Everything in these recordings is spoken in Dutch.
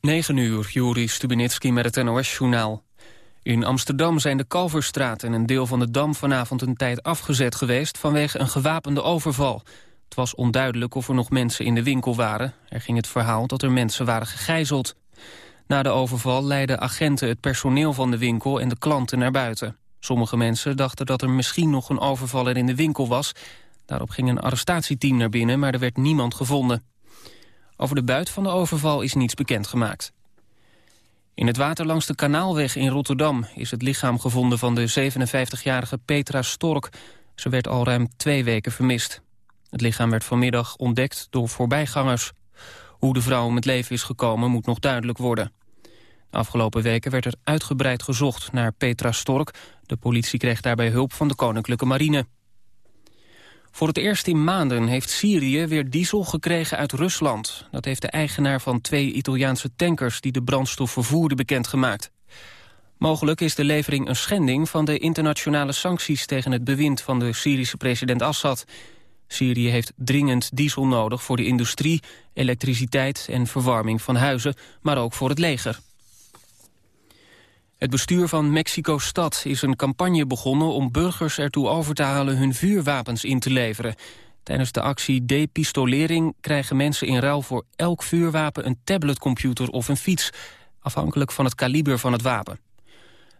9 uur, Juri Stubenitski met het NOS-journaal. In Amsterdam zijn de Kalverstraat en een deel van de Dam vanavond een tijd afgezet geweest vanwege een gewapende overval. Het was onduidelijk of er nog mensen in de winkel waren. Er ging het verhaal dat er mensen waren gegijzeld. Na de overval leidden agenten het personeel van de winkel en de klanten naar buiten. Sommige mensen dachten dat er misschien nog een overvaller in de winkel was. Daarop ging een arrestatieteam naar binnen, maar er werd niemand gevonden. Over de buit van de overval is niets bekendgemaakt. In het water langs de Kanaalweg in Rotterdam is het lichaam gevonden van de 57-jarige Petra Stork. Ze werd al ruim twee weken vermist. Het lichaam werd vanmiddag ontdekt door voorbijgangers. Hoe de vrouw om het leven is gekomen moet nog duidelijk worden. De afgelopen weken werd er uitgebreid gezocht naar Petra Stork. De politie kreeg daarbij hulp van de Koninklijke Marine. Voor het eerst in maanden heeft Syrië weer diesel gekregen uit Rusland. Dat heeft de eigenaar van twee Italiaanse tankers die de brandstof vervoerden bekendgemaakt. Mogelijk is de levering een schending van de internationale sancties tegen het bewind van de Syrische president Assad. Syrië heeft dringend diesel nodig voor de industrie, elektriciteit en verwarming van huizen, maar ook voor het leger. Het bestuur van Mexico-stad is een campagne begonnen om burgers ertoe over te halen hun vuurwapens in te leveren. Tijdens de actie Depistolering krijgen mensen in ruil voor elk vuurwapen een tabletcomputer of een fiets, afhankelijk van het kaliber van het wapen.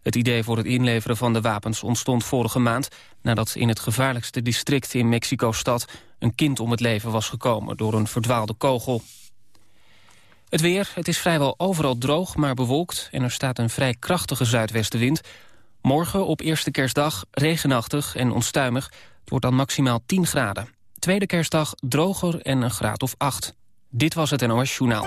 Het idee voor het inleveren van de wapens ontstond vorige maand... nadat in het gevaarlijkste district in Mexico-stad... een kind om het leven was gekomen door een verdwaalde kogel. Het weer, het is vrijwel overal droog, maar bewolkt... en er staat een vrij krachtige zuidwestenwind. Morgen op eerste kerstdag regenachtig en onstuimig. Het wordt dan maximaal 10 graden. Tweede kerstdag droger en een graad of 8. Dit was het NOS Journaal.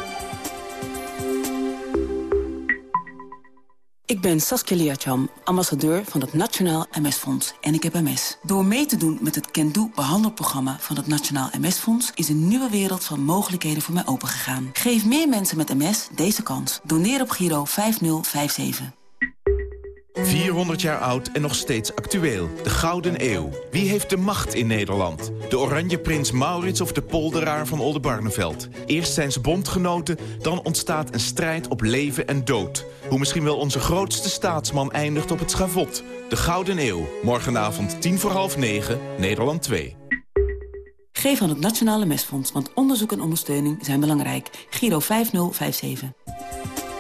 Ik ben Saskia Liacham, ambassadeur van het Nationaal MS-fonds en ik heb MS. Door mee te doen met het Can behandelprogramma van het Nationaal MS-fonds... is een nieuwe wereld van mogelijkheden voor mij opengegaan. Geef meer mensen met MS deze kans. Doneer op Giro 5057. 400 jaar oud en nog steeds actueel. De Gouden Eeuw. Wie heeft de macht in Nederland? De Oranje Prins Maurits of de polderaar van Oldenbarneveld? Eerst zijn ze bondgenoten, dan ontstaat een strijd op leven en dood. Hoe misschien wel onze grootste staatsman eindigt op het schavot. De Gouden Eeuw. Morgenavond 10 voor half 9, Nederland 2. Geef aan het Nationale Mesfonds, want onderzoek en ondersteuning zijn belangrijk. Giro 5057.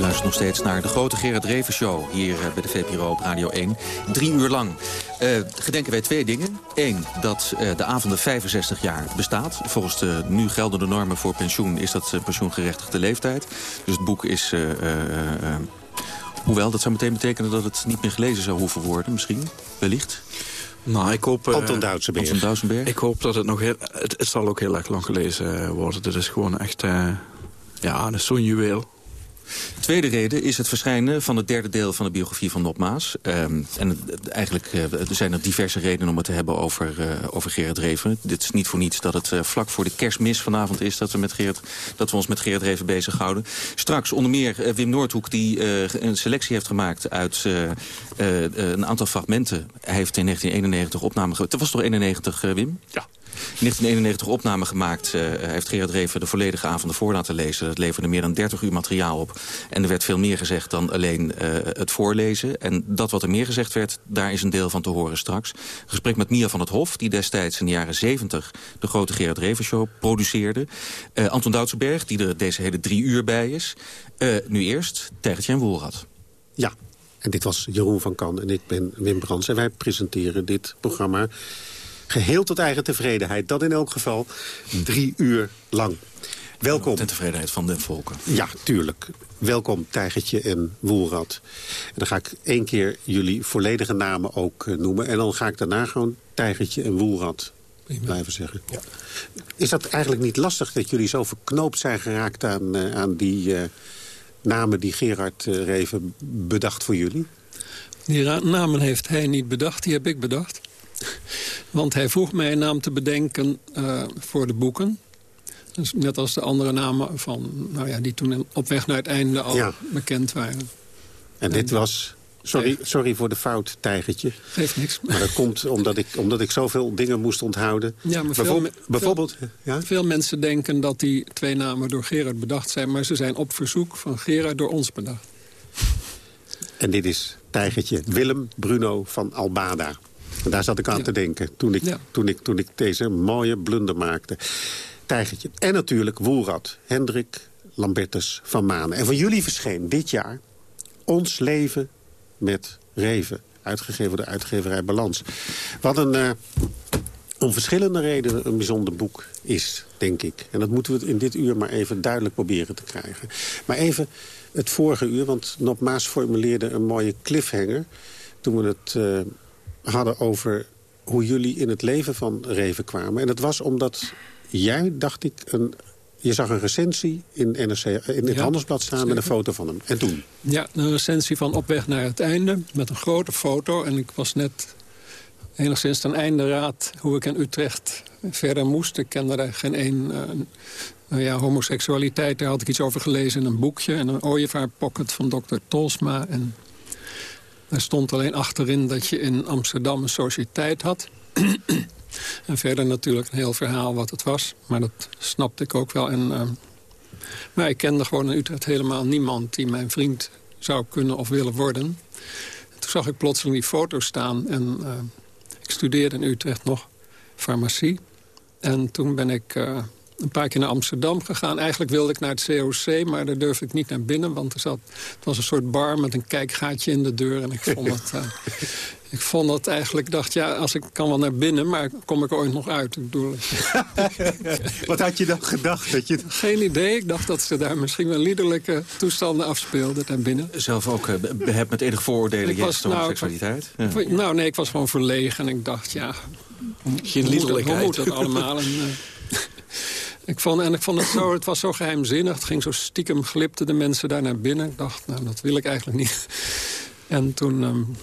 Luistert nog steeds naar de grote Gerard Reven Show... hier eh, bij de VPRO op Radio 1. Drie uur lang uh, gedenken wij twee dingen. Eén, dat uh, de avond 65 jaar bestaat. Volgens de nu geldende normen voor pensioen is dat pensioengerechtigde leeftijd. Dus het boek is... hoewel, dat zou meteen betekenen dat het niet meer gelezen zou hoeven worden, misschien. Wellicht. Nou, ik hoop... Anton Duitsenberg. Anton Duitsenberg. Ik hoop dat het nog heel... Het, het, zal ook heel erg lang gelezen worden. Dit is gewoon echt... ja, zo'n juweel. Tweede reden is het verschijnen van het derde deel van de biografie van Nopmaas. Um, en eigenlijk uh, zijn er diverse redenen om het te hebben over, uh, over Gerard Reven. Dit is niet voor niets dat het uh, vlak voor de kerstmis vanavond is... dat we, met Gerard, dat we ons met Gerard Reven bezighouden. Straks onder meer Wim Noordhoek die een selectie heeft gemaakt... uit een aantal fragmenten. Hij heeft in 1991 opname... Het was toch 91, Wim? Ja. In 1991 opname gemaakt. Uh, heeft Gerard Reven de volledige avond voor laten lezen. Dat leverde meer dan 30 uur materiaal op. En er werd veel meer gezegd dan alleen uh, het voorlezen. En dat wat er meer gezegd werd, daar is een deel van te horen straks. gesprek met Mia van het Hof, die destijds in de jaren 70... de grote Gerard Reven Show produceerde. Uh, Anton Doutsenberg, die er deze hele drie uur bij is. nu eerst Tijgertje en Woelrad. Ja, en dit was Jeroen van Kan en ik ben Wim Brands. En wij presenteren dit programma Geheel tot eigen tevredenheid. Dat in elk geval drie uur lang. Welkom. Ten tevredenheid van de volken. Ja, tuurlijk. Welkom, Tijgertje en Woelrad. En dan ga ik één keer jullie volledige namen ook eh, noemen. En dan ga ik daarna gewoon Tijgertje en Woelrad blijven zeggen. Ja. Is dat eigenlijk niet lastig dat jullie zo verknoopt zijn geraakt aan, uh, aan die uh, namen die Gerard uh, Reven bedacht voor jullie? Die namen heeft hij niet bedacht, die heb ik bedacht. Want hij vroeg mij een naam te bedenken uh, voor de boeken. Dus net als de andere namen van, nou ja, die toen op weg naar het einde al bekend waren. En dit was Sorry, sorry voor de fout, tijgertje. Geeft niks. Maar dat komt omdat ik, omdat ik zoveel dingen moest onthouden. Ja, maar veel, bijvoorbeeld, ja? veel mensen denken dat die twee namen door Gerard bedacht zijn... maar ze zijn op verzoek van Gerard door ons bedacht. En dit is tijgertje Willem Bruno van Albada. Daar zat ik aan te denken toen ik, toen, ik, toen ik deze mooie blunder maakte. Tijgertje. En natuurlijk Woelrad, Hendrik Lambertus van Manen. En van jullie verscheen dit jaar Ons Leven met Reven. Uitgegeven door uitgeverij Balans. Wat een, uh, om verschillende redenen een bijzonder boek is, denk ik. En dat moeten we in dit uur maar even duidelijk proberen te krijgen. Maar even het vorige uur, want Nop Maas formuleerde een mooie cliffhanger... toen we het uh, hadden over hoe jullie in het leven van Reven kwamen. En dat was omdat jij, dacht ik, een je zag een recensie in, NRC, in het Handelsblad staan met een foto van hem. En toen? Ja, een recensie van Op weg naar het einde met een grote foto. En ik was net enigszins ten einde raad hoe ik in Utrecht verder moest. Ik kende er geen één... Uh, ja, homoseksualiteit, daar had ik iets over gelezen in een boekje. En een ooievaarpocket van dokter Tolsma. En daar stond alleen achterin dat je in Amsterdam een sociëteit had... En verder natuurlijk een heel verhaal wat het was. Maar dat snapte ik ook wel. En, uh, maar ik kende gewoon in Utrecht helemaal niemand die mijn vriend zou kunnen of willen worden. toen zag ik plotseling die foto staan. En uh, ik studeerde in Utrecht nog farmacie. En toen ben ik uh, een paar keer naar Amsterdam gegaan. Eigenlijk wilde ik naar het COC, maar daar durfde ik niet naar binnen. Want er zat, het was een soort bar met een kijkgaatje in de deur. En ik vond het, uh, ik vond het eigenlijk, dacht ja, als ik kan wel naar binnen... maar kom ik er ooit nog uit? Ik bedoel, Wat had je dan gedacht? Dat je... Geen idee. Ik dacht dat ze daar misschien wel liederlijke toestanden afspeelden daar binnen. Zelf ook uh, hebt met enige vooroordelen jegens nou, seksualiteit? Ja. Nou nee, ik was gewoon verlegen en ik dacht, ja... Geen liederlijkheid. Hoe moet dat allemaal? En, uh, ik vond, en ik vond het zo, het was zo geheimzinnig. Het ging zo stiekem, glipten de mensen daar naar binnen. Ik dacht, nou, dat wil ik eigenlijk niet. En toen... Um,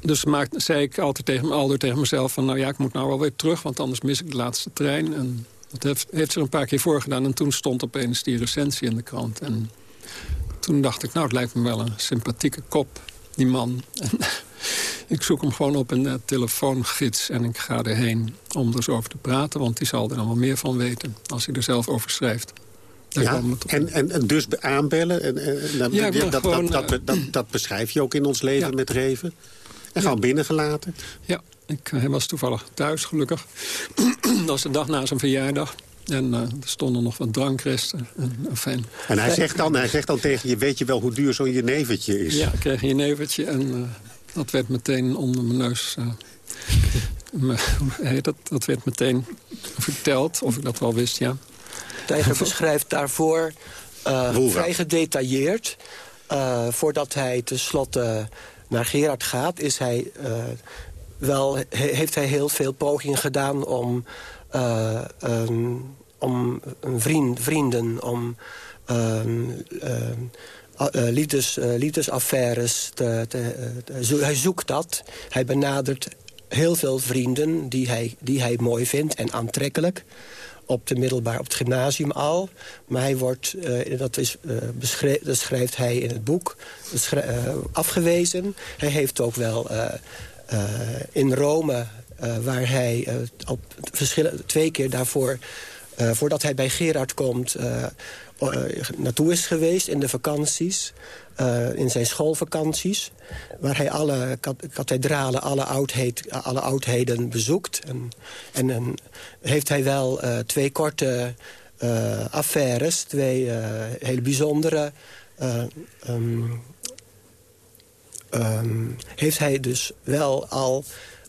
dus maakte, zei ik altijd tegen, aldoor tegen mezelf van... nou ja, ik moet nou wel weer terug, want anders mis ik de laatste trein. En dat heeft, heeft zich een paar keer voorgedaan. En toen stond opeens die recensie in de krant. En toen dacht ik, nou, het lijkt me wel een sympathieke kop, die man. Ik zoek hem gewoon op in de telefoongids en ik ga erheen om er eens over te praten. Want die zal er dan wel meer van weten als hij er zelf over schrijft. Ja, en, en, en, dus aanbellen. En, en, ja, dat, dat, dat, dat, dat, beschrijf je ook in ons leven met Reven. En gewoon binnengelaten. Ja, ik, hij was toevallig thuis, gelukkig. dat was de dag na zijn verjaardag. En uh, er stonden nog wat drankresten. En, enfin, en hij, zegt dan, hij zegt dan tegen je, weet je wel hoe duur zo'n jenevertje is? Ja, ik kreeg een jenevertje en uh, dat werd meteen onder mijn neus... Uh, dat, dat werd meteen verteld, of ik dat wel wist, ja. Tijger beschrijft daarvoor vrij gedetailleerd... voordat hij tenslotte naar Gerard gaat... Is hij, wel, heeft hij heel veel pogingen gedaan om uh, um, om vriend, vrienden, om um, uh, liefdes, liefdesaffaires. Te, te, hij zoekt dat. Hij benadert heel veel vrienden die hij, die hij mooi vindt en aantrekkelijk op de middelbaar, op het gymnasium al. Maar hij wordt, dat, is, uh, schrijft hij in het boek, afgewezen. Hij heeft ook wel in Rome waar hij op twee keer daarvoor... Voordat hij bij Gerard komt, naartoe is geweest in de vakanties. in zijn schoolvakanties. Waar hij alle kathedralen, alle, alle oudheden bezoekt. En, en um, heeft hij wel twee korte affaires. Twee hele bijzondere... Um, um, heeft hij dus wel al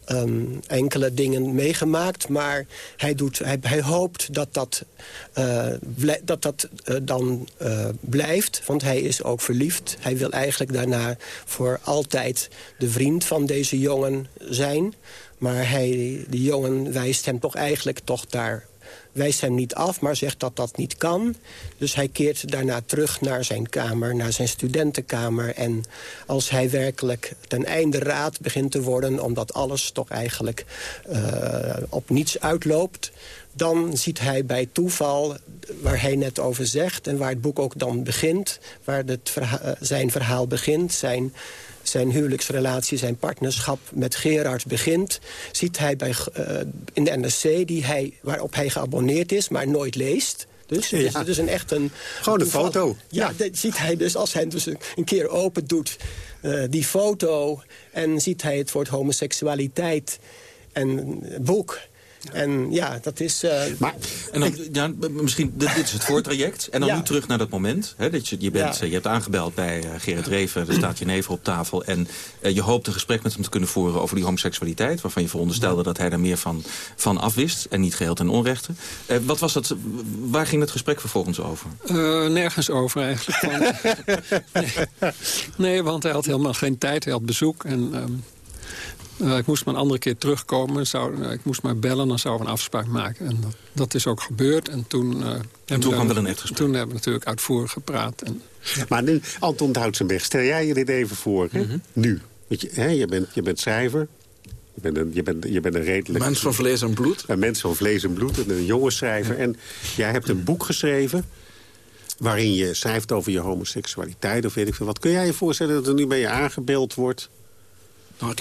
um, enkele dingen meegemaakt. Maar hij, doet, hij, hij hoopt dat dat, uh, dat, dat uh, dan uh, blijft. Want hij is ook verliefd. Hij wil eigenlijk daarna voor altijd de vriend van deze jongen zijn. Maar hij, die jongen wijst hem toch eigenlijk toch daar wijst hem niet af, maar zegt dat dat niet kan. Dus hij keert daarna terug naar zijn kamer, naar zijn studentenkamer. En als hij werkelijk ten einde raad begint te worden... omdat alles toch eigenlijk uh, op niets uitloopt dan ziet hij bij toeval, waar hij net over zegt... en waar het boek ook dan begint, waar het verha zijn verhaal begint... zijn zijn huwelijksrelatie, zijn partnerschap met Gerard begint... ziet hij bij, uh, in de NRC, die hij, waarop hij geabonneerd is, maar nooit leest... Dus het is dus een echt een... Gewoon een foto. Ja, ja. ziet hij dus als hij dus een keer open doet... Uh, die foto en ziet hij het woord homoseksualiteit en boek... En ja, dat is... Uh, maar, en dan, ja, misschien, dit, is het voortraject. En dan nu terug naar dat moment. Hè, dat je, je, bent, je hebt aangebeld bij uh, Gerrit Reven. Er staat je neven op tafel. En uh, je hoopt een gesprek met hem te kunnen voeren over die homoseksualiteit. Waarvan je veronderstelde dat hij daar meer van, van afwist. En niet geheel ten onrechte. wat was dat, waar ging het gesprek vervolgens over? nergens over eigenlijk. nee. nee, want hij had helemaal geen tijd. Hij had bezoek. En um, uh, ik moest maar een andere keer terugkomen. Zou, uh, ik moest maar bellen, dan zouden we een afspraak maken. En dat, dat is ook gebeurd. En toen, uh, en toen kwam wel een echt gesprek. Toen hebben we natuurlijk uitvoerig gepraat. En, ja. Maar nu, Anton Doutsenberg, stel jij je dit even voor, hè? Mm -hmm. nu. Je, hè, je, bent, je bent schrijver. Je bent, een, je, bent, je bent een redelijk... Mens van vlees en bloed. Een mens van vlees en bloed, een jonge schrijver. Ja. En jij hebt een boek geschreven waarin je schrijft over je homoseksualiteit of weet ik veel wat. Kun jij je voorstellen dat er nu bij je aangebeeld wordt... Nou,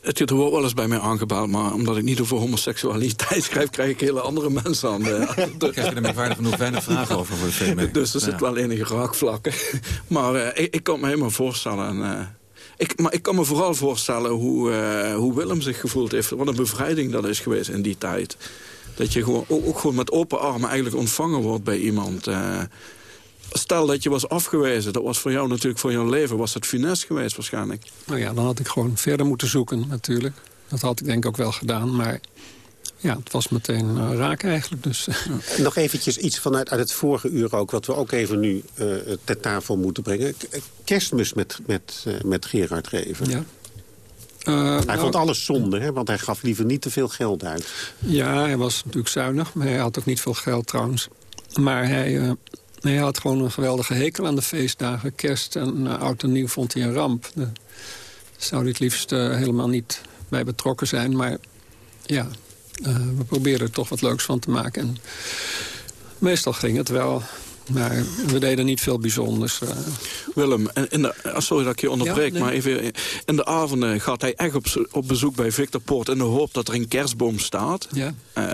het, het wordt wel eens bij mij aangebeld, maar omdat ik niet over homoseksualiteit schrijf... krijg ik hele andere mensen aan. De, de... krijg je er vaardig genoeg weinig vragen over voor de film. Dus er ja. zit wel enige raakvlakken. Maar uh, ik, ik, kan me helemaal voorstellen... En, uh, ik, maar ik kan me vooral voorstellen hoe, uh, hoe Willem zich gevoeld heeft. Wat een bevrijding dat is geweest in die tijd. Dat je gewoon, ook, ook gewoon met open armen eigenlijk ontvangen wordt bij iemand... Stel dat je was afgewezen, dat was voor jou natuurlijk voor jouw leven... was het funest geweest waarschijnlijk. Nou ja, dan had ik gewoon verder moeten zoeken natuurlijk. Dat had ik denk ik ook wel gedaan, maar... Ja, het was meteen uh, raak eigenlijk. Dus. Nog eventjes iets vanuit uit het vorige uur ook... wat we ook even nu uh, ter tafel moeten brengen. Kerstmis met, met, uh, met Gerard Reven. Ja. hij nou, vond alles zonde, hè, want hij gaf liever niet te veel geld uit. Ja, hij was natuurlijk zuinig, maar hij had ook niet veel geld trouwens. Maar hij, Nee, hij had gewoon een geweldige hekel aan de feestdagen. Kerst en uh, oud en nieuw vond hij een ramp. Daar zou hij het liefst uh, helemaal niet bij betrokken zijn. Maar ja, uh, we probeerden er toch wat leuks van te maken. En meestal ging het wel. Maar we deden niet veel bijzonders. Uh. Willem, in de, sorry dat ik je onderbreek, ja, nee. maar even, in de avonden gaat hij echt op, op bezoek bij Victor Poort... in de hoop dat er een kerstboom staat. Ja. Uh,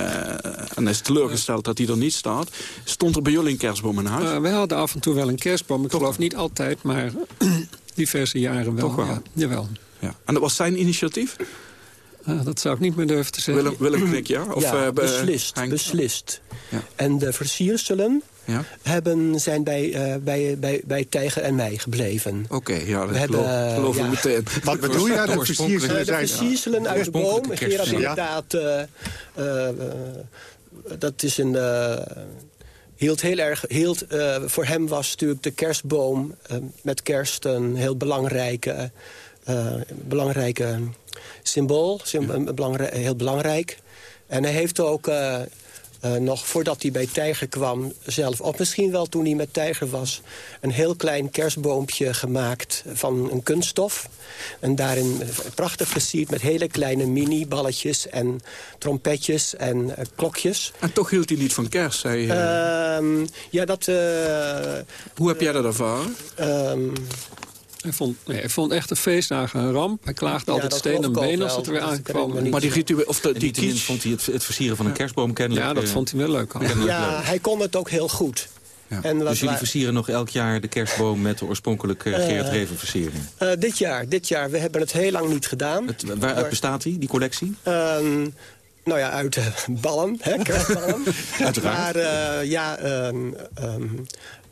en hij is teleurgesteld dat hij er niet staat. Stond er bij jullie een kerstboom in huis? Uh, wij hadden af en toe wel een kerstboom. Ik Toch geloof niet altijd, maar diverse jaren wel. Toch wel? Ja, jawel. Ja. En dat was zijn initiatief? Uh, dat zou ik niet meer durven te zeggen. Willem, Willem knik ja? Of, ja, beslist. Henk? beslist. Ja. En de versierselen ja? hebben, zijn bij, uh, bij, bij, bij Tijger en mij gebleven. Oké, okay, ja, dat we hebben, geloof ik ja. meteen. Wat bedoel je nou? De versierselen, de versierselen ja. uit de boom. Gerard inderdaad... Uh, dat is een... hield heel erg, hield, voor hem was natuurlijk de kerstboom met kerst een heel belangrijke, belangrijke symbool. Belangrijk, heel belangrijk. En hij heeft ook... Uh, nog voordat hij bij Tijger kwam zelf, of misschien wel toen hij met Tijger was... een heel klein kerstboompje gemaakt van een kunststof. En daarin prachtig versierd met hele kleine mini-balletjes en trompetjes en uh, klokjes. En toch hield hij niet van kerst, zei? Uh, ja, dat... Uh, Hoe heb jij dat ervaren? Ehm, hij vond, nee, hij vond echt de feestdagen een ramp. Hij klaagde altijd ja, steen en been als het er weer aankwam. Maar die ritueel, of de, die kitsch... vond hij het, het, versieren van een kerstboom kennelijk... Ja, dat uh, vond hij wel leuk. Ja, leuk. hij kon het ook heel goed. Ja. En dus jullie versieren nog elk jaar de kerstboom met de oorspronkelijke uh, Gerard Reven versiering? Uh, dit jaar, dit jaar. We hebben het heel lang niet gedaan. Het, waaruit bestaat die, die collectie? Um, nou ja, uit ballen, hè, kerstballen. Uiteraard. Maar uh, ja, um, um, uh,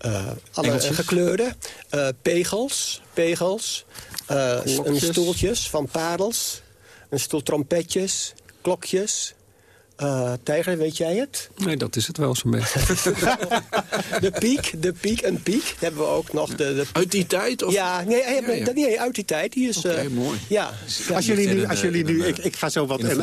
alle Engeltjes? gekleurde. Uh, pegels, pegels. Een stoeltjes van parels. Een stoel trompetjes, klokjes. Uh, Tijger, weet jij het? Nee, dat is het wel zo'n beetje. de piek, de piek, een piek. Hebben we ook nog. De, de... Uit die tijd? Of? Ja, nee, ja, ja. nee, uit die tijd. Die is... Okay, uh, mooi. Ja. Als jullie nu, als jullie nu ik, ik ga zo wat... En,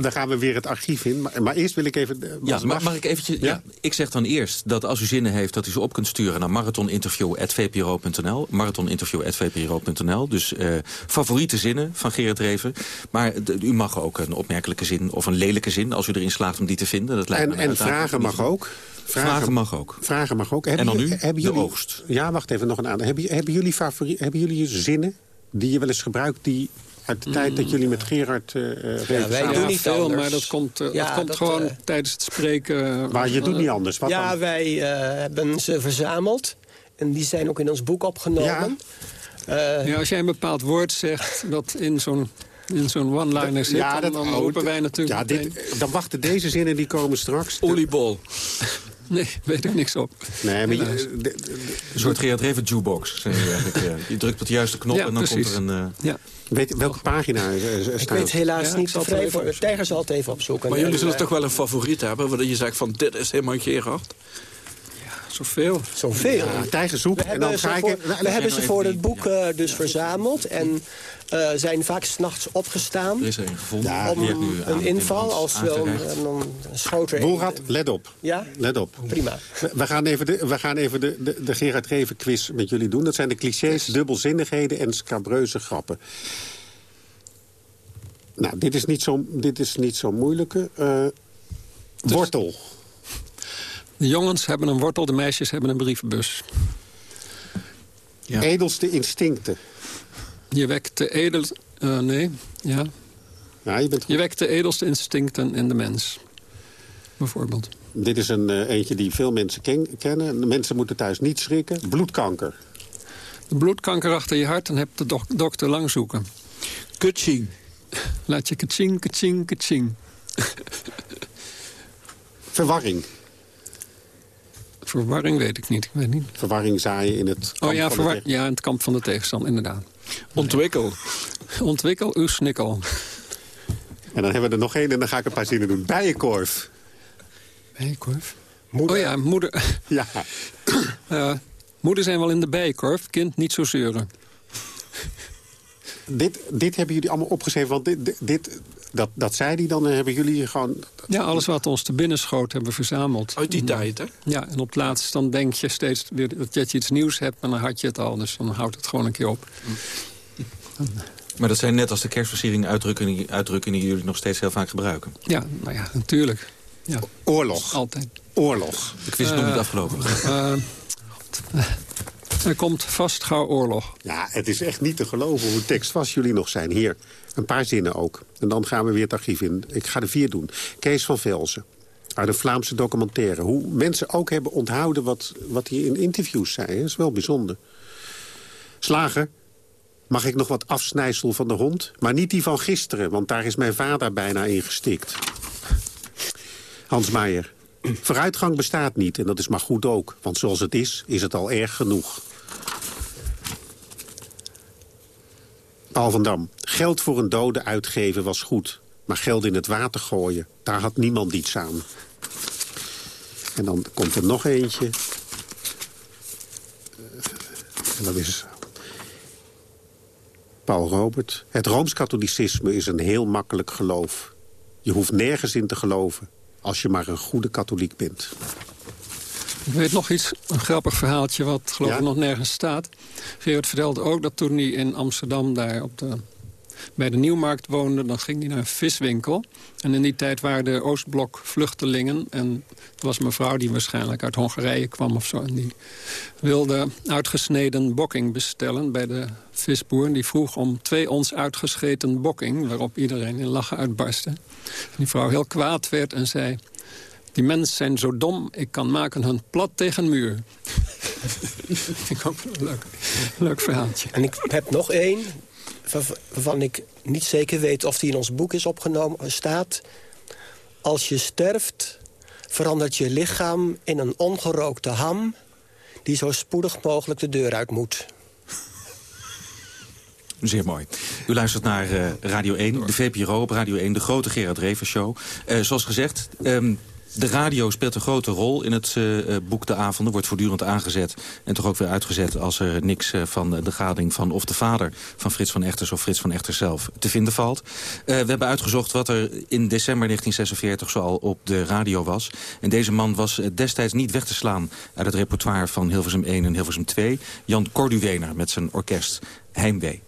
dan gaan we weer het archief in. Maar, maar eerst wil ik even... Ja, mag, mag ik eventjes... Ja? ja? ik zeg dan eerst dat als u zinnen heeft... dat u ze op kunt sturen naar marathoninterview.vpro.nl. Marathoninterview.vpro.nl. Dus uh, favoriete zinnen van Gerard Reven. Maar u mag ook een opmerkelijke zin of een lelijke zin... als u erin slaagt om die te vinden. Dat lijkt en en vragen mag ook. Vragen, mag ook. Vragen mag ook. Hebben en dan nu hebben jullie, de oogst. Ja, wacht even, nog een aantal. Hebben, hebben, jullie hebben jullie zinnen die je wel eens gebruikt... die uit de tijd dat jullie met Gerard uh, ja, Wij doen niet veel, maar dat komt, uh, ja, dat komt dat, gewoon uh, tijdens het spreken. maar je doet niet anders. Wat ja, dan? wij hebben ze verzameld. En die zijn ook in ons boek opgenomen. Ja. ja, als jij een bepaald woord zegt dat in zo'n in zo'n one-liner zit, ja, dat, dan, roepen wij natuurlijk ja, dit, Dan wachten deze zinnen, die komen straks. Oliebol. Nee, weet ik niks op. Nee, maar je, de, de, een soort Gerard Reven jukebox. Je drukt op de juiste knop ja, en dan precies. komt er een... Uh... Ja. Weet, welke pagina staat? Ik weet helaas ja, niet zo vrij voor. Tijger zal het even opzoeken. Maar jullie zullen toch wel een favoriet hebben... waar je zegt van dit is helemaal Gerard? Zoveel. Zoveel. Ja, tijger zoek. en dan ga ik... Voor, we hebben ze voor het boek uh, dus verzameld. En uh, zijn vaak s'nachts opgestaan. Er is er een gevonden. Ja, om een inval als wel een, een, een schoter... Boelrad, let op. Ja? Let op. Prima. We gaan even de, we gaan even de, de, de Gerard Reven quiz met jullie doen. Dat zijn de clichés, dubbelzinnigheden en scabreuze grappen. Nou, dit is niet zo, dit is niet zo moeilijke. Uh, dus, wortel. De jongens hebben een wortel, de meisjes hebben een brievenbus. Ja. Edelste instincten. Je wekt de edel... Uh, nee, ja. ja je, bent je wekt de edelste instincten in de mens. Bijvoorbeeld. Dit is een uh, eentje die veel mensen ken kennen. De mensen moeten thuis niet schrikken. Bloedkanker. De bloedkanker achter je hart, dan heb de dok dokter lang zoeken. Kutching. Laat je kaching, kaching, kaching. Verwarring. Verwarring weet ik niet. Ik weet niet. Verwarring zaaien in het kamp Oh ja, van de ja, in het kamp van de tegenstander, inderdaad. Ontwikkel. Ontwikkel uw snikkel. En dan hebben we er nog één en dan ga ik een paar zinnen doen. Bijenkorf. Bijenkorf? Moeder. Oh ja, moeder. Ja. uh, moeder zijn wel in de bijenkorf, kind niet zo zeuren. Dit, dit hebben jullie allemaal opgeschreven, want dit, dit, dat, dat zei hij dan en hebben jullie gewoon... Ja, alles wat ons te binnen schoot hebben we verzameld. Uit die tijd, hè? Ja, en op het laatst dan denk je steeds weer dat je iets nieuws hebt... maar dan had je het al, dus dan houdt het gewoon een keer op. Maar dat zijn net als de kerstversiering uitdrukkingen, uitdrukkingen die jullie nog steeds heel vaak gebruiken. Ja, nou ja, natuurlijk. Ja. Oorlog. Altijd. Oorlog. De quiz is nog niet eh, afgelopen. Uh, er komt vast gauw oorlog. Ja, het is echt niet te geloven hoe tekstvast jullie nog zijn. Hier, een paar zinnen ook. En dan gaan we weer het archief in. Ik ga er vier doen. Kees van Velzen. Uit een Vlaamse documentaire. Hoe mensen ook hebben onthouden wat, wat hij in interviews zei. Dat is wel bijzonder. Slager, mag ik nog wat afsnijsel van de hond? Maar niet die van gisteren, want daar is mijn vader bijna in gestikt. Hans Meijer. Vooruitgang bestaat niet en dat is maar goed ook. Want zoals het is, is het al erg genoeg. Paul van Dam. Geld voor een dode uitgeven was goed. Maar geld in het water gooien, daar had niemand iets aan. En dan komt er nog eentje. En dat is Paul Robert. Het Rooms-Katholicisme is een heel makkelijk geloof. Je hoeft nergens in te geloven als je maar een goede katholiek bent. Ik weet nog iets, een grappig verhaaltje wat geloof ik nog nergens staat. Gerard vertelde ook dat toen hij in Amsterdam daar op de, bij de Nieuwmarkt woonde... dan ging hij naar een viswinkel. En in die tijd waren de Oostblok vluchtelingen. En er was een mevrouw die waarschijnlijk uit Hongarije kwam of zo. En die wilde uitgesneden bokking bestellen bij de visboer. Die vroeg om twee ons uitgescheten bokking... waarop iedereen in lachen uitbarstte. En die vrouw heel kwaad werd en zei... Die mensen zijn zo dom, ik kan maken hun plat tegen muur. ik hoop een leuk, leuk verhaaltje. En ik heb nog één, waarvan ik niet zeker weet of die in ons boek is opgenomen, staat... Als je sterft, verandert je lichaam in een ongerookte ham... die zo spoedig mogelijk de deur uit moet. Zeer mooi. U luistert naar uh, Radio 1, de VPRO op Radio 1, de grote Gerard Reven Show. Uh, zoals gezegd, um, de radio speelt een grote rol in het uh, boek De Avonden. Wordt voortdurend aangezet en toch ook weer uitgezet... als er niks uh, van de gading van of de vader van Frits van Echters... of Frits van Echters zelf te vinden valt. We hebben uitgezocht wat er in december 1946 zoal op de radio was. En deze man was destijds niet weg te slaan... uit het repertoire van Hilversum 1 en Hilversum 2. Jan Corduwener met zijn orkest Heimwee.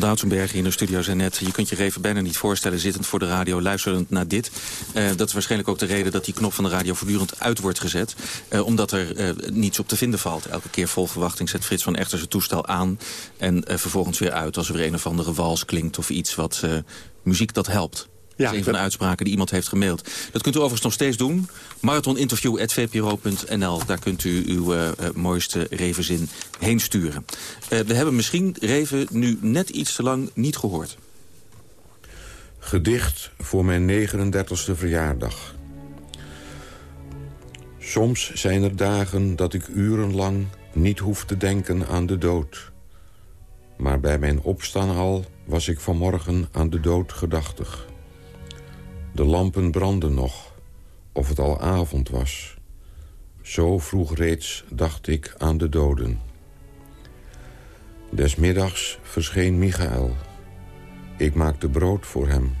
Doutsenberg in de studio zei net... je kunt je even bijna niet voorstellen zittend voor de radio... luisterend naar dit. Uh, dat is waarschijnlijk ook de reden dat die knop van de radio... voortdurend uit wordt gezet. Uh, omdat er uh, niets op te vinden valt. Elke keer vol verwachting zet Frits van Echter zijn toestel aan... en vervolgens weer uit als er weer een of andere wals klinkt... of iets wat muziek dat helpt. Ja, dat is een van de uitspraken die iemand heeft gemaild. Dat kunt u overigens nog steeds doen. Marathoninterview.vpro.nl. Daar kunt u uw uh, mooiste Revenzin heen sturen. Uh, we hebben misschien Reven nu net iets te lang niet gehoord. Gedicht voor mijn 39e verjaardag. Soms zijn er dagen dat ik urenlang niet hoef te denken aan de dood. Maar bij mijn opstaan al was ik vanmorgen aan de dood gedachtig. De lampen brandden nog, of het al avond was. Zo vroeg reeds dacht ik aan de doden. Desmiddags verscheen Michael. Ik maakte brood voor hem.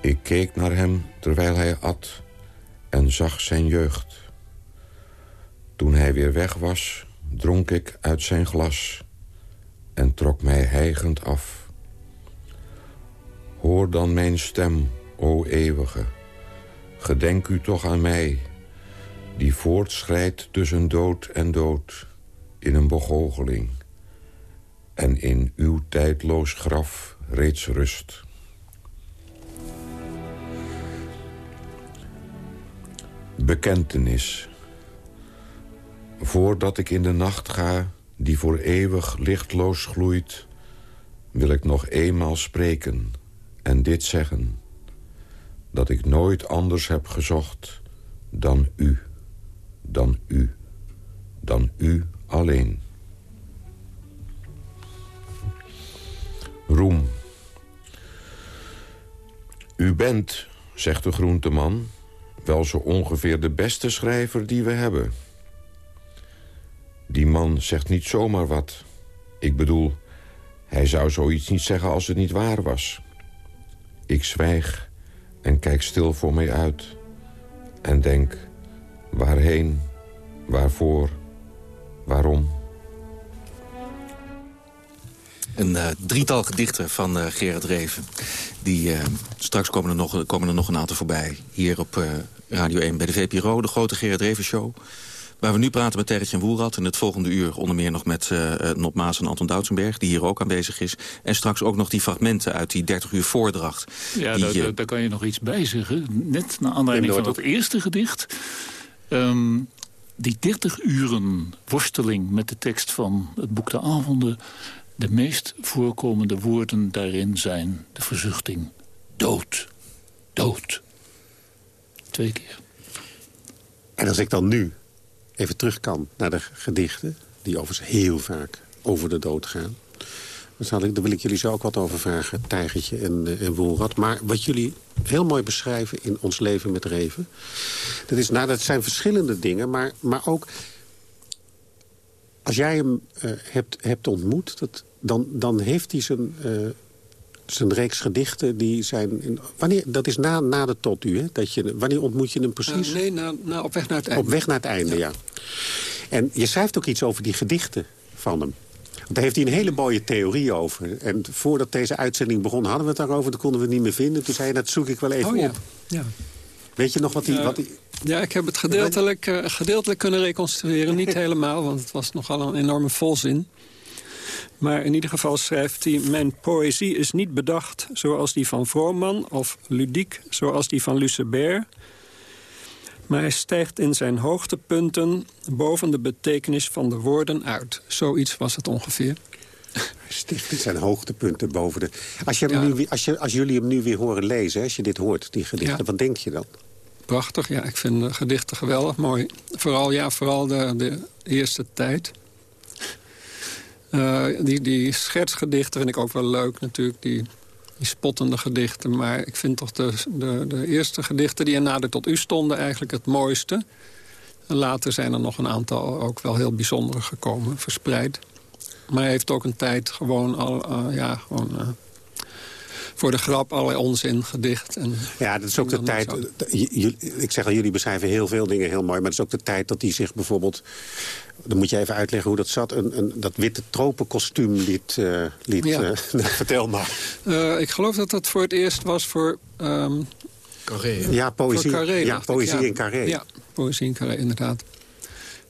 Ik keek naar hem terwijl hij at en zag zijn jeugd. Toen hij weer weg was, dronk ik uit zijn glas en trok mij hijgend af. Hoor dan mijn stem, o eeuwige. Gedenk u toch aan mij, die voortschrijdt tussen dood en dood... in een begoocheling en in uw tijdloos graf reeds rust. Bekentenis. Voordat ik in de nacht ga, die voor eeuwig lichtloos gloeit... wil ik nog eenmaal spreken en dit zeggen... dat ik nooit anders heb gezocht dan u, dan u, dan u alleen. Roem. U bent, zegt de groenteman, wel zo ongeveer de beste schrijver die we hebben. Die man zegt niet zomaar wat. Ik bedoel, hij zou zoiets niet zeggen als het niet waar was. Ik zwijg en kijk stil voor mij uit. En denk, waarheen, waarvoor, waarom... Een uh, drietal gedichten van uh, Gerard Reven. Die, uh, straks komen er, nog, komen er nog een aantal voorbij. Hier op Radio 1 bij de VPRO, de grote Gerard Reven Show. Waar we nu praten met Terretje en Woelrad. En het volgende uur onder meer nog met Nop Maas en Anton Doutsenberg... die hier ook aanwezig is. En straks ook nog die fragmenten uit die 30 uur voordracht. Ja, die, daar, daar, kan je nog iets bij zeggen. Net naar aanleiding van dat eerste gedicht... Um, die 30 uren worsteling met de tekst van het boek De Avonden... De meest voorkomende woorden daarin zijn de verzuchting dood, dood. Twee keer. En als ik dan nu even terug kan naar de gedichten... die overigens heel vaak over de dood gaan... Dan, zal ik, dan wil ik jullie zo ook wat over vragen, Tijgertje en, uh, en Woelrad. Maar wat jullie heel mooi beschrijven in Ons Leven met Reven... dat, is, nou, dat zijn verschillende dingen, maar, maar ook als jij hem uh, hebt, hebt ontmoet, dat, dan, dan heeft hij zijn, uh, zijn reeks gedichten... Die zijn in, wanneer, dat is na, na de tot u, hè? Dat je, wanneer ontmoet je hem precies? Uh, nee, na, na, op weg naar het einde. Op weg naar het einde, ja. ja. En je schrijft ook iets over die gedichten van hem. Want daar heeft hij een hele mooie theorie over. En voordat deze uitzending begon hadden we het daarover. Toen konden we niet meer vinden. Toen zei je, dat zoek ik wel even oh, ja. op. Ja. Weet je nog wat hij... Wat. Ja, ik heb het gedeeltelijk, uh, gedeeltelijk kunnen reconstrueren. Niet helemaal, want het was nogal een enorme volzin. Maar in ieder geval schrijft hij... Mijn poëzie is niet bedacht zoals die van Vrooman... of ludiek zoals die van Lucebert... maar hij stijgt in zijn hoogtepunten... boven de betekenis van de woorden uit. Zoiets was het ongeveer. Sticht in zijn hoogtepunten boven de... Als, je ja. nu, als, je, als jullie hem nu weer horen lezen, als je dit hoort, die gedichten... Ja. wat denk je dan? Prachtig, ja. Ik vind de gedichten geweldig mooi. Vooral, ja, vooral de, de eerste tijd. Uh, die, die schetsgedichten vind ik ook wel leuk natuurlijk. Die, die spottende gedichten. Maar ik vind toch de, de, de eerste gedichten die in nader tot u stonden eigenlijk het mooiste. Later zijn er nog een aantal ook wel heel bijzondere gekomen, verspreid. Maar hij heeft ook een tijd gewoon al, uh, ja, gewoon... Uh, voor de grap allerlei onzin gedicht. En ja, dat is ook de tijd... Ik zeg al, jullie beschrijven heel veel dingen heel mooi... maar het is ook de tijd dat hij zich bijvoorbeeld... dan moet je even uitleggen hoe dat zat... een, een dat witte tropenkostuum liet... Uh, liet ja. uh, vertel maar. Uh, ik geloof dat dat voor het eerst was voor... Um, Carré. Ja, poëzie, Carré, ja, poëzie ja. in Carré. Ja, poëzie in Carré, inderdaad.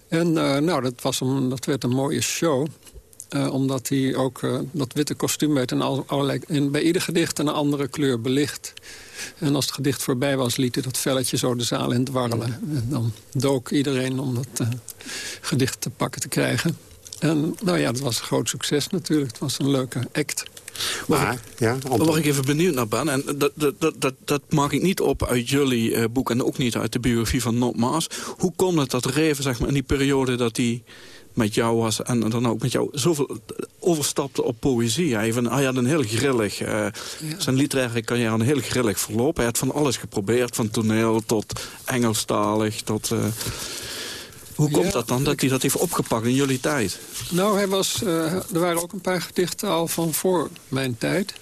En nou, dat, was een, dat werd een mooie show... Uh, omdat hij ook uh, dat witte kostuum werd en al, allerlei, in, bij ieder gedicht een andere kleur belicht. En als het gedicht voorbij was, liet hij dat velletje zo de zaal in dwarrelen. En dan dook iedereen om dat uh, gedicht te pakken te krijgen. En nou ja, dat was een groot succes natuurlijk. Het was een leuke act. Maar, ja, daar word ik even benieuwd naar, Ben. En dat, dat, dat, dat, dat maak ik niet op uit jullie uh, boek... en ook niet uit de biografie van Not Maas. Hoe komt het dat Reven zeg maar, in die periode dat hij met jou was en dan ook met jou zoveel overstapte op poëzie. Hij, van, hij had een heel grillig, uh, ja. zijn literaire carrière een heel grillig verloop. Hij had van alles geprobeerd, van toneel tot Engelstalig, tot... Uh, hoe komt ja, dat dan, dat hij dat heeft opgepakt in jullie tijd? Nou, hij was, uh, er waren ook een paar gedichten al van voor mijn tijd.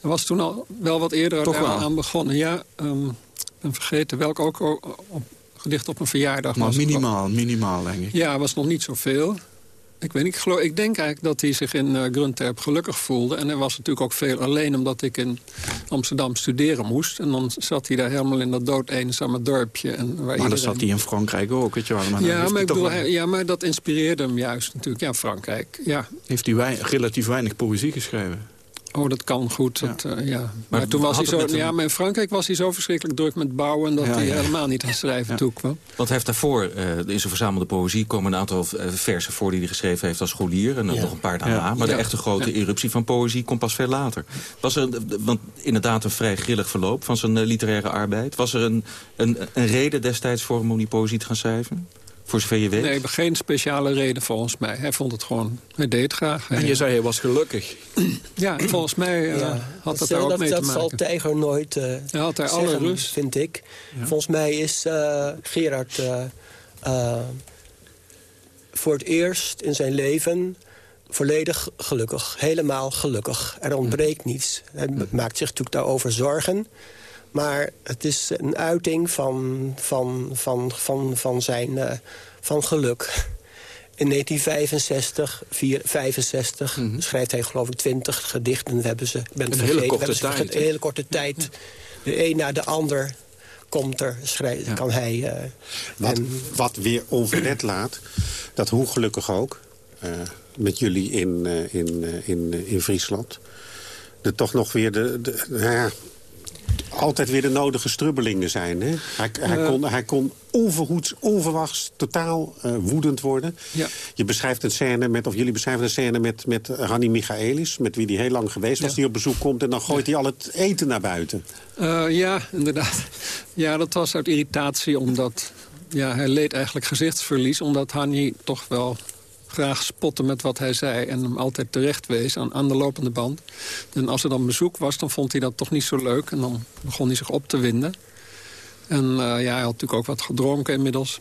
Er was toen al wel wat eerder wel. aan begonnen. Ja, um, ik ben vergeten welke ook op gedicht op een verjaardag maar was. minimaal, minimaal, denk ik. Ja, was nog niet zoveel. ik weet niet, ik, geloof, ik denk eigenlijk dat hij zich in uh, gelukkig voelde. En hij was natuurlijk ook veel alleen omdat ik in Amsterdam studeren moest. En dan zat hij daar helemaal in dat dood eenzame dorpje. En waar maar dan zat hij in Frankrijk ook, weet je wel. Maar ja, maar, ik bedoel, ja, maar dat inspireerde hem juist natuurlijk. Ja, Frankrijk, ja. Heeft hij relatief weinig poëzie geschreven? Oh, dat kan goed. Dat, ja. Uh, ja. Maar, toen was hij zo, ja, maar in Frankrijk was hij zo verschrikkelijk druk met bouwen... dat hij helemaal niet aan schrijven toe kwam. Want hij heeft daarvoor, uh, in zijn verzamelde poëzie... komen een aantal uh, versen voor die hij geschreven heeft als scholier... en nog een paar daarna. Maar de echte grote eruptie van poëzie komt pas veel later. Was er, want inderdaad een vrij grillig verloop van zijn literaire arbeid. Was er een, een, een reden destijds voor hem om die poëzie te gaan schrijven? Voor zover je weet? Nee, geen speciale reden volgens mij. Hij vond het gewoon, hij deed het graag. En je zei hij was gelukkig. Ja, volgens mij uh, had dat daar ook mee dat te maken. Dat zal Tijger nooit uh, Hij had daar alle rust. vind ik. Volgens mij is uh, Gerard voor het eerst in zijn leven volledig gelukkig. Helemaal gelukkig. Er ontbreekt niets. Hij maakt zich natuurlijk daarover zorgen... Maar het is een uiting van, van, van, van, van zijn uh, van geluk. In 1965, 4, 65 mm -hmm. schrijft hij geloof ik 20 gedichten. Hebben ze, ben een hele korte tijd. Een hele korte tijd. De een na de ander komt er, schrijf, ja. kan hij... Uh, wat, en, wat weer onverlet laat, dat hoe gelukkig ook... Uh, met jullie in, uh, in, in, in Friesland... er toch nog weer de, de nou ja, altijd weer de nodige strubbelingen zijn. Hè? Hij, hij, kon, hij kon onverhoeds, onverwachts, totaal uh, woedend worden. Ja. Je beschrijft een scène met, of jullie beschrijven een scène met, met Hanni Michaelis... met wie hij heel lang geweest was, ja. die op bezoek komt... en dan gooit hij al het eten naar buiten. Uh, ja, inderdaad. Ja, dat was uit irritatie, omdat... Ja, hij leed eigenlijk gezichtsverlies, omdat Hanni toch wel graag spotten met wat hij zei... en hem altijd terecht wees aan, aan de lopende band. En als er dan bezoek was, dan vond hij dat toch niet zo leuk. En dan begon hij zich op te winden. En uh, ja, hij had natuurlijk ook wat gedronken inmiddels.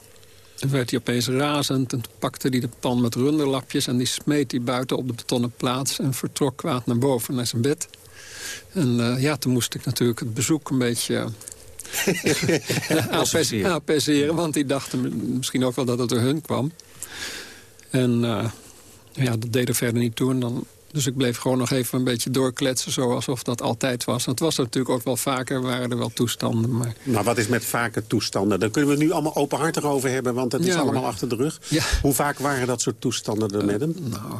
En werd hij opeens razend en pakte hij de pan met runderlapjes... en die smeet hij buiten op de betonnen plaats... en vertrok kwaad naar boven naar zijn bed. En uh, ja, toen moest ik natuurlijk het bezoek een beetje... uh, apeseren, want die dachten misschien ook wel dat het door hun kwam. En uh, ja, dat deed er verder niet toe. En dan, dus ik bleef gewoon nog even een beetje doorkletsen... zo alsof dat altijd was. Het was natuurlijk ook wel vaker, waren er wel toestanden. Maar... Nou, wat is met vaker toestanden? Daar kunnen we nu allemaal openhartig over hebben... want het is ja, allemaal maar... achter de rug. Ja. Hoe vaak waren dat soort toestanden er uh, met hem? Nou,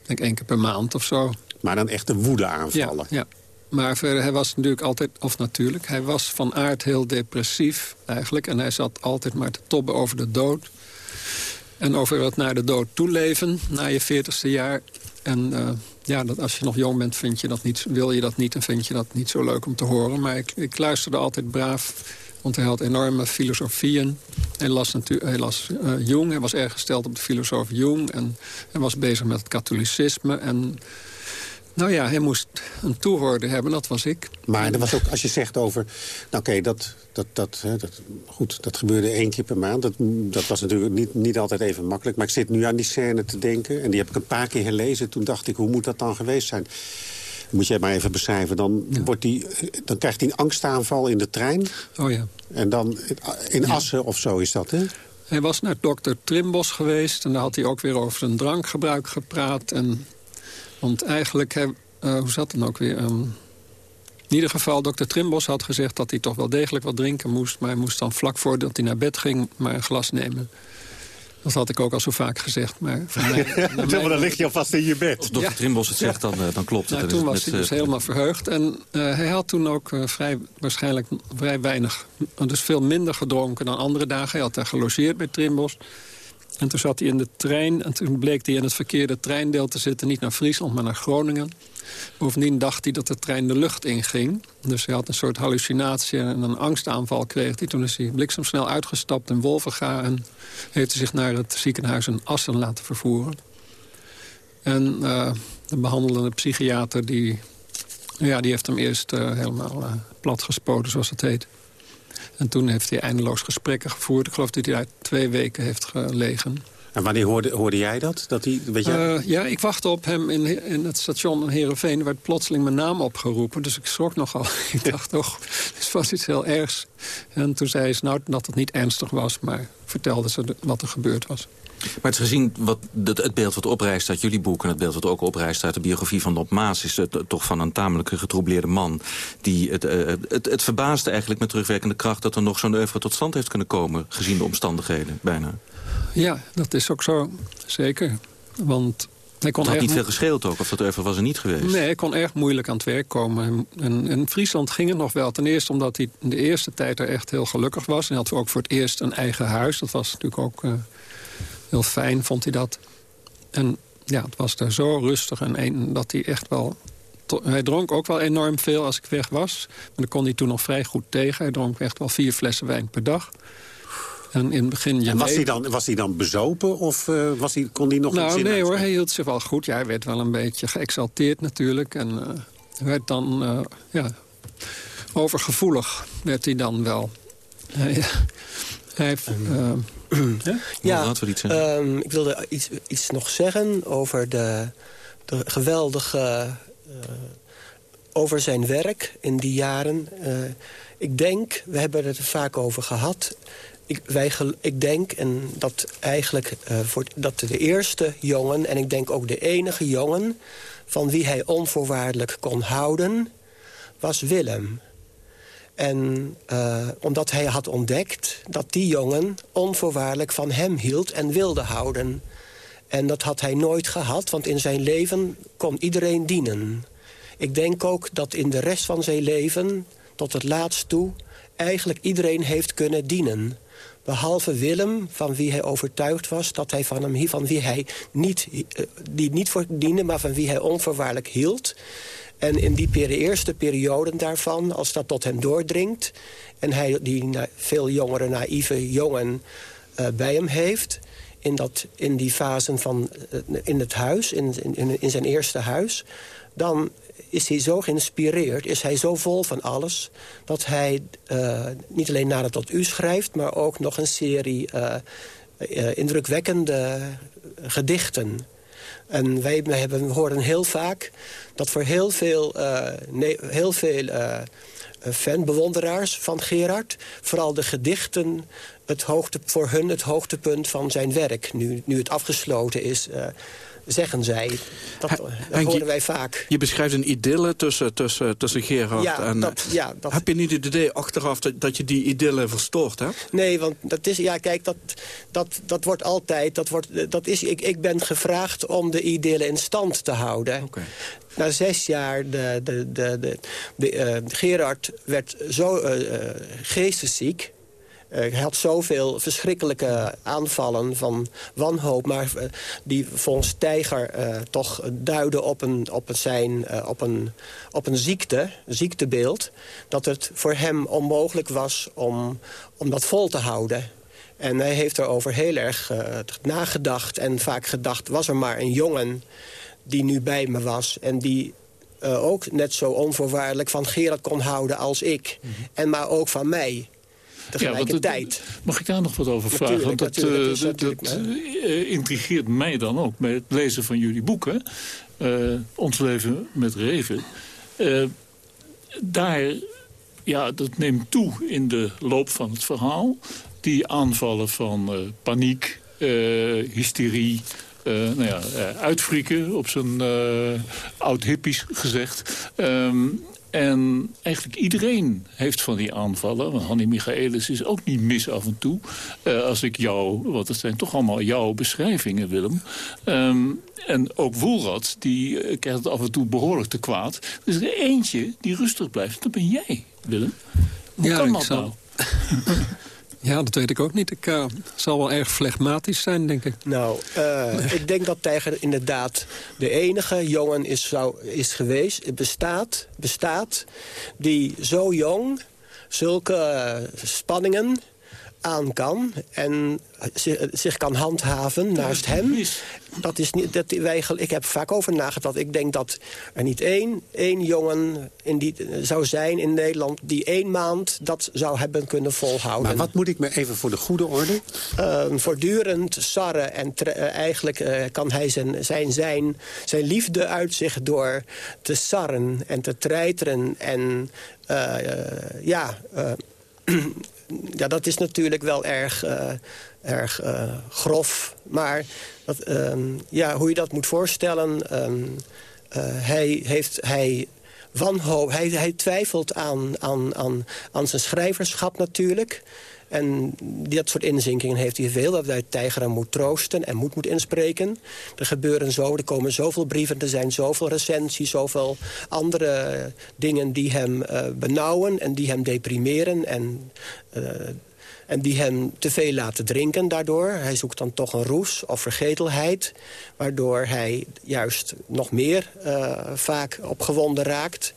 ik denk één keer per maand of zo. Maar dan echte woede aanvallen? Ja, ja. Maar verder, hij was natuurlijk altijd, of natuurlijk... hij was van aard heel depressief eigenlijk. En hij zat altijd maar te tobben over de dood. En over het naar de dood toeleven, na je veertigste jaar. En uh, ja, dat als je nog jong bent, vind je dat niet, wil je dat niet... en vind je dat niet zo leuk om te horen. Maar ik, ik luisterde altijd braaf, want hij had enorme filosofieën. Hij las, hij las uh, Jung, hij was erg gesteld op de filosoof Jung... en hij was bezig met het katholicisme... en nou ja, hij moest een toehoorder hebben, dat was ik. Maar er was ook, als je zegt over... Nou oké, dat, dat, dat, dat, goed, dat gebeurde één keer per maand. Dat, dat was natuurlijk niet, niet altijd even makkelijk. Maar ik zit nu aan die scène te denken. En die heb ik een paar keer gelezen. Toen dacht ik, hoe moet dat dan geweest zijn? Moet jij maar even beschrijven. Dan, ja. wordt die, dan krijgt hij een angstaanval in de trein. Oh ja. En dan in Assen ja. of zo is dat, hè? Hij was naar dokter Trimbos geweest. En daar had hij ook weer over zijn drankgebruik gepraat. En want eigenlijk, uh, hoe zat het ook weer... Um, in ieder geval, dokter Trimbos had gezegd dat hij toch wel degelijk wat drinken moest. Maar hij moest dan vlak voordat hij naar bed ging maar een glas nemen. Dat had ik ook al zo vaak gezegd. Maar, mij, mij... dan lig je alvast in je bed. Als dokter ja. Trimbos het zegt, dan, uh, dan klopt het. Nou, toen was met, hij dus helemaal verheugd. En uh, hij had toen ook uh, vrij, waarschijnlijk vrij weinig... dus veel minder gedronken dan andere dagen. Hij had daar gelogeerd bij Trimbos. En toen zat hij in de trein en toen bleek hij in het verkeerde treindeel te zitten. Niet naar Friesland, maar naar Groningen. Bovendien dacht hij dat de trein de lucht inging. Dus hij had een soort hallucinatie en een angstaanval kreeg hij. Toen is hij bliksemsnel uitgestapt in Wolvenga... en heeft hij zich naar het ziekenhuis in Assen laten vervoeren. En uh, de behandelende psychiater die, ja, die heeft hem eerst uh, helemaal uh, platgespoten, zoals het heet. En toen heeft hij eindeloos gesprekken gevoerd. Ik geloof dat hij daar twee weken heeft gelegen. En wanneer hoorde, hoorde jij dat? dat hij, weet je... Uh, ja, ik wachtte op hem in, in het station in Heerenveen. werd plotseling mijn naam opgeroepen. Dus ik schrok nogal. ik dacht toch, dit was iets heel ergs. En toen zei ze nou dat het niet ernstig was. Maar vertelde ze wat er gebeurd was. Maar het gezien wat, het, beeld wat oprijst uit jullie boek... en het beeld wat ook oprijst uit de biografie van Dop Maas... is het toch van een tamelijk getroubleerde man. Die het, uh, het, het verbaasde eigenlijk met terugwerkende kracht... dat er nog zo'n oeuvre tot stand heeft kunnen komen... gezien de omstandigheden, bijna. Ja, dat is ook zo, zeker. Want hij kon het had niet veel gescheeld ook, of dat oeuvre was er niet geweest. Nee, hij kon erg moeilijk aan het werk komen. En in Friesland ging het nog wel. Ten eerste omdat hij in de eerste tijd er echt heel gelukkig was. En hij had ook voor het eerst een eigen huis. Dat was natuurlijk ook... Uh, Heel fijn vond hij dat. En ja, het was daar zo rustig en een, dat hij echt wel... Hij dronk ook wel enorm veel als ik weg was. Maar daar kon hij toen nog vrij goed tegen. Hij dronk echt wel vier flessen wijn per dag. En in het begin... En was, hij dan, was hij dan bezopen of uh, was hij, kon hij nog Nou, nee hoor, hij hield zich wel goed. Ja, hij werd wel een beetje geëxalteerd natuurlijk. En uh, werd dan, uh, ja, overgevoelig werd hij dan wel. Hij, hij ja, um, ik wilde iets, iets nog zeggen over de, de geweldige... Uh, over zijn werk in die jaren. Uh, ik denk, we hebben het er vaak over gehad... Ik, wij, ik denk en dat eigenlijk uh, voor, dat de eerste jongen... en ik denk ook de enige jongen... van wie hij onvoorwaardelijk kon houden, was Willem. En uh, omdat hij had ontdekt dat die jongen onvoorwaardelijk van hem hield en wilde houden. En dat had hij nooit gehad, want in zijn leven kon iedereen dienen. Ik denk ook dat in de rest van zijn leven, tot het laatst toe... eigenlijk iedereen heeft kunnen dienen. Behalve Willem, van wie hij overtuigd was... dat hij van hem van wie hij niet, uh, die niet voor diende, maar van wie hij onvoorwaardelijk hield... En in die eerste perioden daarvan, als dat tot hem doordringt... en hij die veel jongere, naïeve jongen uh, bij hem heeft... In, dat, in die fasen van uh, in het huis, in, in, in zijn eerste huis... dan is hij zo geïnspireerd, is hij zo vol van alles... dat hij uh, niet alleen nadat tot u schrijft... maar ook nog een serie indrukwekkende gedichten en wij hebben, we horen heel vaak dat voor heel veel, uh, nee, heel veel uh, fanbewonderaars van Gerard... vooral de gedichten het hoogte, voor hun het hoogtepunt van zijn werk... nu, nu het afgesloten is... Zeggen zij. Dat, dat horen wij vaak. Je beschrijft een idylle tussen, tussen, tussen Gerard ja, en... Dat, ja, dat... Heb je niet het idee achteraf dat, dat je die idylle verstoort hebt? Nee, want dat is... Ja, kijk, dat, dat, dat wordt altijd... Dat wordt, dat is, ik, ik ben gevraagd om de idylle in stand te houden. Okay. Na zes jaar, de, de, de, de, de uh, Gerard werd zo uh, geestesziek hij had zoveel verschrikkelijke aanvallen van wanhoop... maar uh, die volgens Tijger uh, toch duiden op een, op, zijn, op, een, op een ziekte, ziektebeeld... dat het voor hem onmogelijk was om, om dat vol te houden. En hij heeft erover heel erg nagedacht en vaak gedacht... was er maar een jongen die nu bij me was en die ook net zo onvoorwaardelijk van Gerard kon houden als ik. Mhm. En maar ook van mij tegelijkertijd. Ja, mag ik daar nog wat over vragen? Want dat, uh, dat, dat uh, intrigeert mij dan ook bij het lezen van jullie boeken. Uh, Ons leven met Reven. daar, ja, dat neemt toe in de loop van het verhaal. Die aanvallen van paniek, hysterie... Uh, nou ja, uitfrieken, op zijn uh, oud-hippies gezegd. Um, en eigenlijk iedereen heeft van die aanvallen. Want Hanni Michaelis is ook niet mis af en toe. Uh, als ik jou, want het zijn toch allemaal jouw beschrijvingen, Willem. Um, en ook Woelrad, die uh, krijgt het af en toe behoorlijk te kwaad. Dus er is er eentje die rustig blijft. Dat ben jij, Willem. Hoe ja, kan dat zal... nou? Ja, dat weet ik ook niet. Ik uh, zal wel erg flegmatisch zijn, denk ik. Nou, uh, ik denk dat Tijger inderdaad de enige jongen is, zou, is geweest, bestaat, bestaat, die zo jong zulke uh, spanningen aan kan en zich kan handhaven naast hem. Dat is niet, dat wij, ik heb vaak over nagedacht. Ik denk dat er niet één, één jongen in die, zou zijn in Nederland... die één maand dat zou hebben kunnen volhouden. Maar wat moet ik me even voor de goede orde? Uh, voortdurend sarren en uh, eigenlijk uh, kan hij zijn, zijn, zijn, zijn liefde uit zich door te sarren en te treiteren. En eh, ja ja, dat is natuurlijk wel erg, uh, erg grof. Maar dat, ehm, ja, hoe je dat moet voorstellen... Ehm, hij, heeft, hij wanhoop. Hij, hij twijfelt aan, aan, aan, aan zijn schrijverschap natuurlijk. En dat soort inzinkingen heeft hij veel. Dat hij Tijger moet troosten en moed moet inspreken. Er gebeuren zo, er komen zoveel brieven, er zijn zoveel recensies... zoveel andere dingen die hem uh, benauwen en die hem deprimeren... en uh, en die hem te veel laten drinken daardoor. Hij zoekt dan toch een roes of vergetelheid... waardoor hij juist nog meer uh, vaak opgewonden raakt...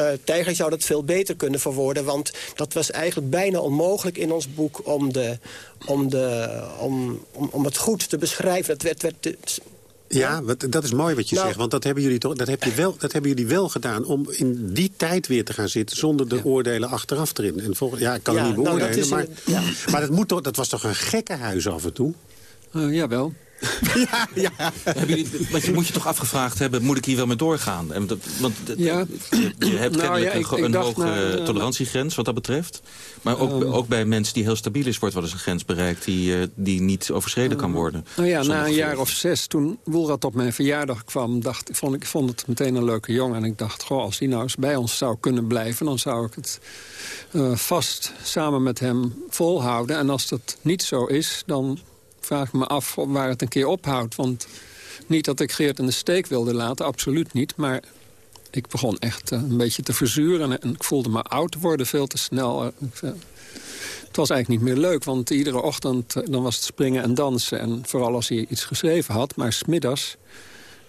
Uh, Tijger zou dat veel beter kunnen verwoorden. Want dat was eigenlijk bijna onmogelijk in ons boek om, de, om, de, om, om, om het goed te beschrijven. Het werd, werd ja, dat is mooi wat je nou, zegt. Want dat hebben, jullie toch, dat, heb je wel, dat hebben jullie wel gedaan om in die tijd weer te gaan zitten... zonder de oordelen achteraf erin. En volgens, ja, ik kan het niet nou, beoordelen, maar, ja. maar dat, moet toch, dat was toch een gekke huis af en toe? Uh, jawel. ja, ja. Jullie, je moet je toch afgevraagd hebben, moet ik hier wel mee doorgaan? En dat, want ja. je, hebt nou, ja, ik, een, hoge nou, tolerantiegrens wat dat betreft. Maar ook, um, ook bij mensen die heel stabiel is, wordt wel eens een grens bereikt... die, uh, die niet overschreden kan worden. Nou ja, na een jaar of zes, toen Woelrad op mijn verjaardag kwam... Dacht, vond ik vond het meteen een leuke jongen. En ik dacht, goh, als hij nou eens bij ons zou kunnen blijven... dan zou ik het uh, vast samen met hem volhouden. En als dat niet zo is, dan vraag me af waar het een keer ophoudt. Want niet dat ik Geert in de steek wilde laten, absoluut niet. Maar ik begon echt eh, een beetje te verzuren. En ik voelde me oud worden, veel te snel. Eh, het was eigenlijk niet meer leuk, want iedere ochtend eh, dan was het springen en dansen. En vooral als hij iets geschreven had. Maar smiddags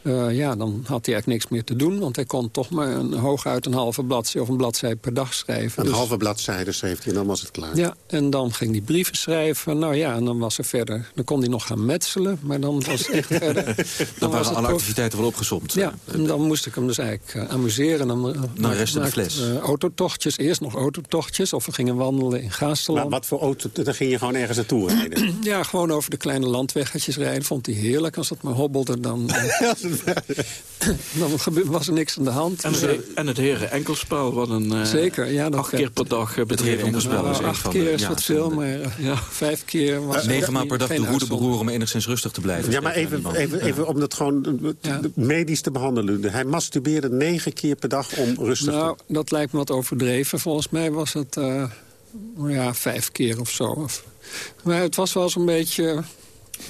uh, ja, dan had hij eigenlijk niks meer te doen. Want hij kon toch maar een, hooguit een halve bladzijde of een bladzijde per dag schrijven. Een dus, halve bladzijde schreef hij en dan was het klaar. Ja, en dan ging hij brieven schrijven. Nou ja, en dan was er verder... Dan kon hij nog gaan metselen, maar dan was het echt verder... Dan, dan waren alle activiteiten wel opgezomd. Ja, en dan moest ik hem dus eigenlijk uh, amuseren. Dan, uh, nou, rest de fles. Uh, autotochtjes, eerst nog autotochtjes. Of we gingen wandelen in Gaasteland. Maar wat voor auto? Dan ging je gewoon ergens naartoe rijden? ja, gewoon over de kleine landweggetjes rijden. Vond hij heerlijk. Als het maar hobbelde, dan... dan was er niks aan de hand. En, het, en het heren enkelspel, wat een uh, Zeker, ja, acht keer per dag uh, Het heren enkelspel nou, is acht van keer is wat veel, maar uh, ja, vijf keer was Negen maal per dag de roede beroeren om enigszins rustig te blijven. Ja, maar even, even, even om dat gewoon medisch te behandelen. Hij masturbeerde negen keer per dag om rustig nou, te... dat lijkt me wat overdreven. Volgens mij was het ja, vijf keer of zo. Maar het was wel zo'n beetje...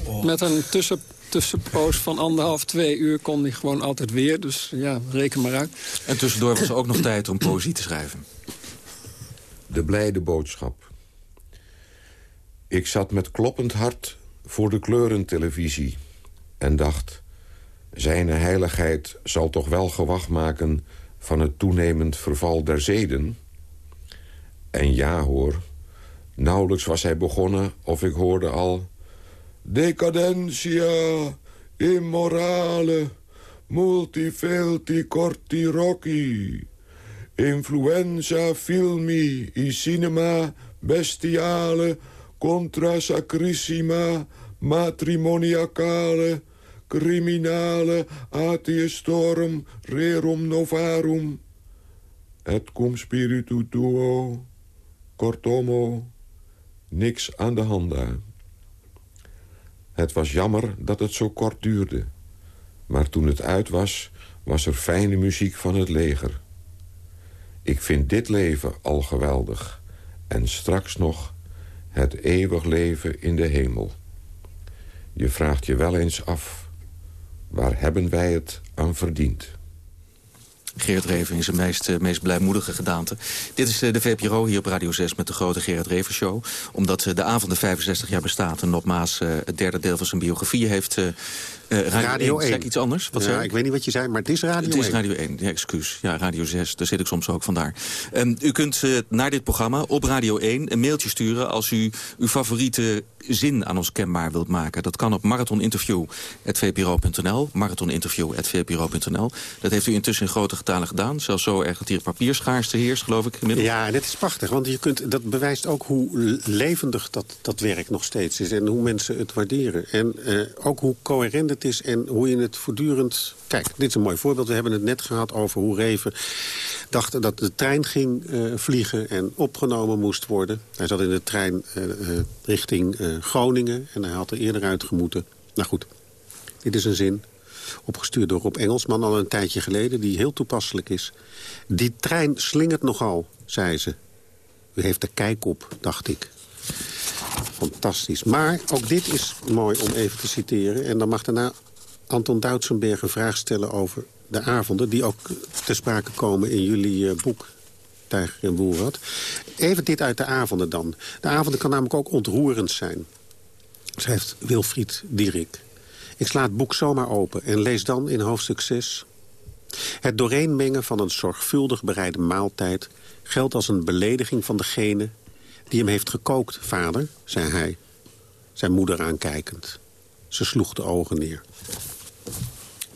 Oh. Met een tussen tussenpoos van anderhalf, twee uur kon hij gewoon altijd weer. Dus ja, reken maar uit. En tussendoor was er ook nog tijd om poëzie te schrijven. De blijde boodschap. Ik zat met kloppend hart voor de kleurentelevisie en dacht... Zijne heiligheid zal toch wel gewacht maken van het toenemend verval der zeden? En ja hoor, nauwelijks was hij begonnen of ik hoorde al... Decadentia, immorale, multifelti corti rocchi. Influenza filmi, i cinema, bestiale, contra sacrissima, matrimoniacale, criminale, atheistorm, rerum novarum. Et cum spiritu tuo, kortomo, niks aan de hand daar. Het was jammer dat het zo kort duurde. Maar toen het uit was, was er fijne muziek van het leger. Ik vind dit leven al geweldig. En straks nog het eeuwig leven in de hemel. Je vraagt je wel eens af... waar hebben wij het aan verdiend? Gerard Reven in zijn meest, uh, meest blijmoedige gedaante. Dit is uh, de VPRO hier op Radio 6 met de grote Gerard Reven Show. Omdat uh, de avond de 65 jaar bestaat en nogmaals het derde deel van zijn biografie heeft uh, Radio, radio 1. 1. iets anders? Wat ja, ik weet niet wat je zei, maar het is Radio 1. Het is Radio 1, ja, excuus. Ja, Radio 6, daar zit ik soms ook vandaar. Um, u kunt uh, naar dit programma op Radio 1 een mailtje sturen... als u uw favoriete zin aan ons kenbaar wilt maken. Dat kan op marathoninterview.vpro.nl. Marathoninterview.vpro.nl. Dat heeft u intussen in grote getalen gedaan. Zelfs zo erg dat hier papierschaarste heerst, geloof ik. Inmiddels. Ja, en het is prachtig, want je kunt, dat bewijst ook hoe levendig dat, dat werk nog steeds is. En hoe mensen het waarderen. En uh, ook hoe coherent is en hoe je het voortdurend... Kijk, dit is een mooi voorbeeld. We hebben het net gehad over hoe Reven dacht dat de trein ging vliegen en opgenomen moest worden. Hij zat in de trein richting Groningen en hij had er eerder uit gemoeten. Nou goed, dit is een zin opgestuurd door Rob Engelsman al een tijdje geleden... die heel toepasselijk is. Die trein slingert nogal, zei ze. U heeft er kijk op, dacht ik. Fantastisch. Maar ook dit is mooi om even te citeren. En dan mag daarna Anton Duitsenberg een vraag stellen over de avonden... die ook ter sprake komen in jullie uh, boek Tijger en Boerrad. Even dit uit de avonden dan. De avonden kan namelijk ook ontroerend zijn. Schrijft Wilfried Dierik. Ik sla het boek zomaar open en lees dan in hoofdstuk 6... Het dooreenmengen van een zorgvuldig bereide maaltijd... geldt als een belediging van degene die hem heeft gekookt, vader, zei hij. Zijn moeder aankijkend. Ze sloeg de ogen neer.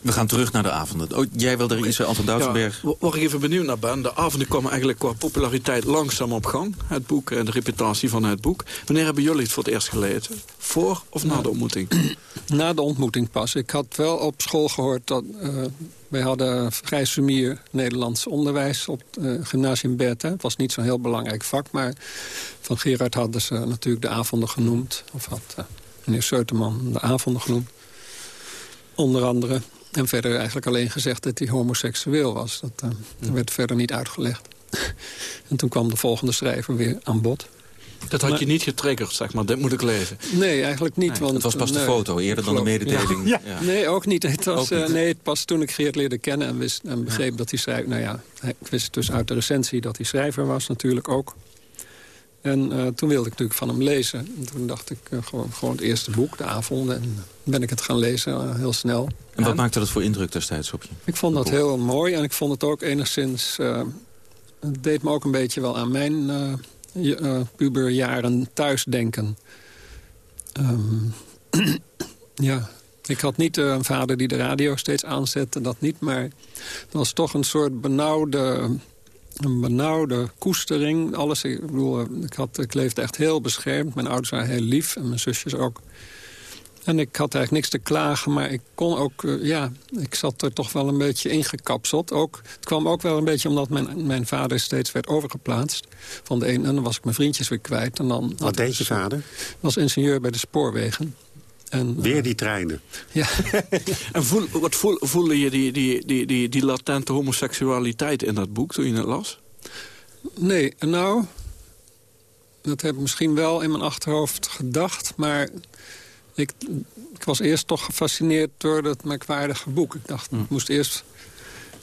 We gaan terug naar de avonden. Oh, jij wilde er iets, eh, Anton Doutenberg? Ja, waar ik even benieuwd naar ben. De avonden komen eigenlijk qua populariteit langzaam op gang. Het boek en de reputatie van het boek. Wanneer hebben jullie het voor het eerst gelezen? Voor of na de ontmoeting? Na de ontmoeting pas. Ik had wel op school gehoord dat... Uh, wij hadden vrij sumier Nederlands onderwijs op het uh, gymnasium Bertha. Het was niet zo'n heel belangrijk vak, maar van Gerard hadden ze natuurlijk de avonden genoemd. Of had uh, meneer Seuterman de avonden genoemd. Onder andere. En verder eigenlijk alleen gezegd dat hij homoseksueel was. Dat uh, werd verder niet uitgelegd. en toen kwam de volgende schrijver weer aan bod. Dat had je niet getriggerd, zeg maar. Dit moet ik lezen. Nee, eigenlijk niet. want, het was pas de foto, eerder dan de mededeling. Ja. Nee, ook niet. Het was, uh, nee, pas toen ik Geert leerde kennen en, wist, en begreep dat hij schrijver... Nou ja, ik wist dus uit de recensie dat hij schrijver was natuurlijk ook. En uh, toen wilde ik natuurlijk van hem lezen. En toen dacht ik uh, gewoon, gewoon het eerste boek, de avonden. En ben ik het gaan lezen, uh, heel snel. En wat maakte dat voor indruk destijds op je? Ik vond dat heel mooi en ik vond het ook enigszins... het deed me ook een beetje wel aan mijn puberjaren thuisdenken. Um, ja, ik had niet een vader die de radio steeds aanzette, dat niet. Maar het was toch een soort benauwde een benauwde koestering. Alles, ik, bedoel, ik, had, ik leefde echt heel beschermd. Mijn ouders waren heel lief en mijn zusjes ook. En ik had eigenlijk niks te klagen, maar ik kon ook, uh, ja, ik zat er toch wel een beetje ingekapseld. Ook, het kwam ook wel een beetje omdat mijn, mijn vader steeds werd overgeplaatst. Van de een en dan was ik mijn vriendjes weer kwijt. En dan Wat deed je vader? was ingenieur bij de spoorwegen. En, Weer eh, die treinen. Ja. en voel, wat voel, voelde je die, die, die, die, die latente homoseksualiteit in dat boek toen je het las? Nee, nou... Dat heb ik misschien wel in mijn achterhoofd gedacht, maar... Ik, ik was eerst toch gefascineerd door dat merkwaardige boek. Ik dacht, ik hm. moest eerst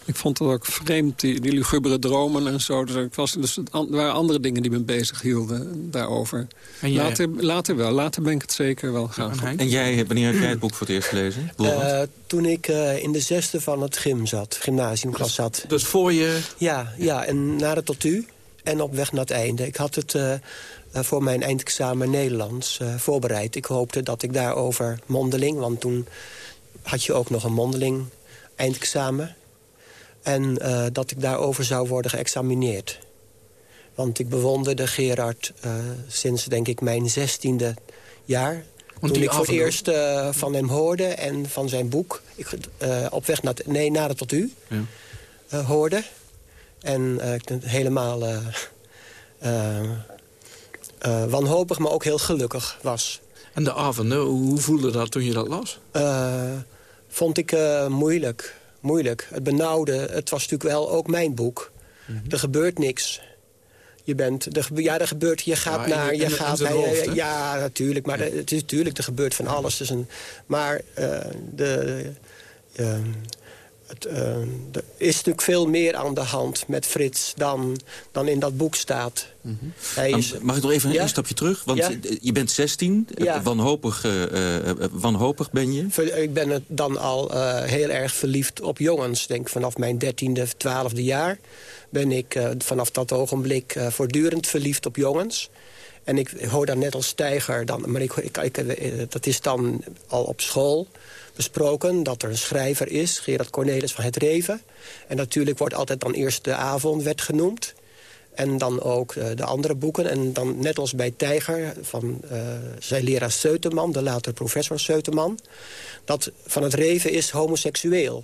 ik vond het ook vreemd, die, die lugubere dromen en zo. Dus, ik was, dus er waren andere dingen die me bezig hielden daarover. En jij... later, later wel, later ben ik het zeker wel gaan. En jij, wanneer heb jij het boek voor het eerst gelezen? Uh, toen ik uh, in de zesde van het gym zat, gymnasiumklas zat. Dus voor je... Ja, ja en naar het tot u en op weg naar het einde. Ik had het... Uh, voor mijn eindexamen Nederlands uh, voorbereid. Ik hoopte dat ik daarover mondeling... want toen had je ook nog een mondeling eindexamen. En uh, dat ik daarover zou worden geëxamineerd. Want ik bewonderde Gerard uh, sinds, denk ik, mijn zestiende jaar. Want toen ik voor het eerst uh, van hem hoorde en van zijn boek... Ik, op weg naar, nee, het tot u ja. hoorde. En ik helemaal wanhopig, maar ook heel gelukkig was. En de avonden, hoe voelde dat toen je dat las? vond ik moeilijk moeilijk. Het benauwde, het was natuurlijk wel ook mijn boek. Mhm. Er gebeurt niks. Je bent, er, ja, er gebeurt, je gaat naar, je gaat naar, ja, natuurlijk, maar het is natuurlijk, er gebeurt van alles. Dus een, maar uh, de, uh, het, uh, er is natuurlijk veel meer aan de hand met Frits dan, dan in dat boek staat. Mm -hmm. is, Mag ik nog even een stapje terug? Want ja? je bent 16, ja. wanhopig, uh, wanhopig ben je? Ik ben dan al uh, heel erg verliefd op jongens. Denk vanaf mijn dertiende, twaalfde jaar ben ik vanaf dat ogenblik voortdurend verliefd op jongens. En ik hoor dan net als tijger, dan, maar ik, ik, ik, dat is dan al op school besproken dat er een schrijver is, Gerard Cornelis van Het Reven. En natuurlijk wordt altijd dan eerst de avond werd genoemd. En dan ook uh, de andere boeken. En dan net als bij Tijger van uh, zijn leraar Seuteman, de later professor Seuteman... dat van het Reven is homoseksueel.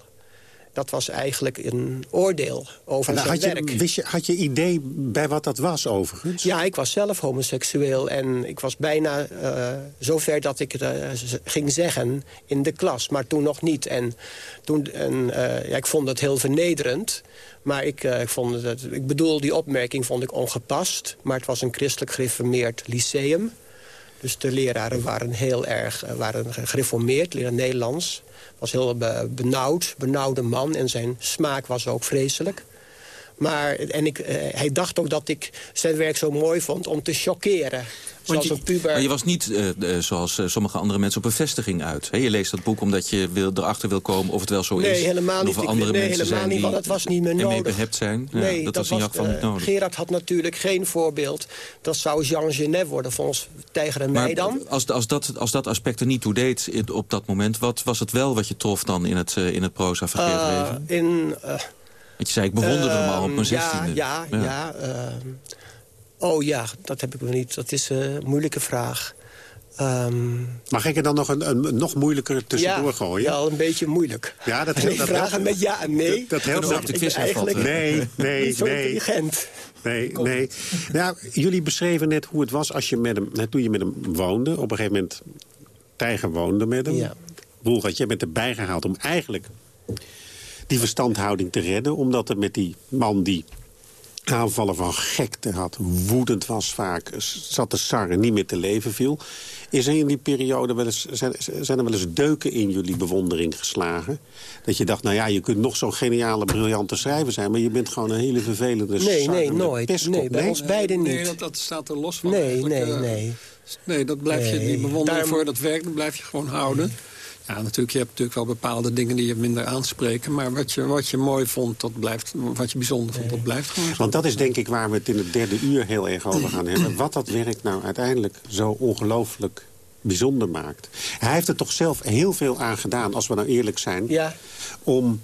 Dat was eigenlijk een oordeel over zijn had werk. Je, wist je, had je idee bij wat dat was overigens? Ja, ik was zelf homoseksueel en ik was bijna uh, zover dat ik het uh, ging zeggen in de klas. Maar toen nog niet. En, toen, en, uh, ja, ik vond het heel vernederend. Maar ik, ik, vond het, ik bedoel, die opmerking vond ik ongepast. Maar het was een christelijk gereformeerd lyceum. Dus de leraren waren heel erg waren gereformeerd, leren Nederlands was heel benauwd, benauwde man. En zijn smaak was ook vreselijk. Maar en ik, uh, hij dacht ook dat ik zijn werk zo mooi vond om te chockeren. Je, puber. Maar je was niet, uh, uh, zoals sommige andere mensen, op een vestiging uit. He, je leest dat boek omdat je wil, erachter wil komen of het wel zo nee, is. Helemaal niet. Of andere nee, mensen helemaal zijn niet, want het was niet meer nodig. behept zijn. Nee, dat, dat, was in jouw geval niet nodig. Gerard had natuurlijk geen voorbeeld. Dat zou Jean Genet worden volgens Tijger en maar mij dan. Als, als, dat, als dat aspect er niet toe deed op dat moment... wat was het wel wat je trof dan in het, in het proza van Gerard In... Want je zei, ik bewonderde uh, hem al op mijn zestiende. Ja, ja, ja. ja uh, oh ja, dat heb ik nog niet. Dat is een moeilijke vraag. Um, Mag ik er dan nog een, een nog moeilijker tussendoor ja, gooien? Ja, een beetje moeilijk. Ja, dat, nee, dat vragen met ja en nee. Dat, dat helpt ook eigenlijk Nee, nee, niet zo nee. intelligent. Nee, nee. Nou, jullie beschreven net hoe het was als je met hem, net toen je met hem woonde. Op een gegeven moment, Tijger woonde met hem. Ja. Boelgat, jij bent erbij gehaald om eigenlijk die verstandhouding te redden. Omdat er met die man die aanvallen van gekte had, woedend was vaak, zat te sarren, niet meer te leven viel. Is er in die periode wel eens, zijn, zijn er wel eens deuken in jullie bewondering geslagen? Dat je dacht, nou ja, je kunt nog zo'n geniale, briljante schrijver zijn... maar je bent gewoon een hele vervelende Nee, nee, nooit. Pestkop. Nee, bij ons beiden niet. Nee, dat, dat staat er los van. Nee, nee, nee. Nee, dat blijf je, Nee. die bewondering Daarom- voor dat werk, dat blijf je gewoon houden. Ja, natuurlijk, je hebt natuurlijk wel bepaalde dingen die je minder aanspreken. Maar wat je, wat je mooi vond, dat blijft, wat je bijzonder vond, dat blijft gewoon. Want dat is denk ik waar we het in het derde uur heel erg over gaan hebben. Wat dat werk nou uiteindelijk zo ongelooflijk bijzonder maakt. Hij heeft er toch zelf heel veel aan gedaan, als we nou eerlijk zijn... Ja, om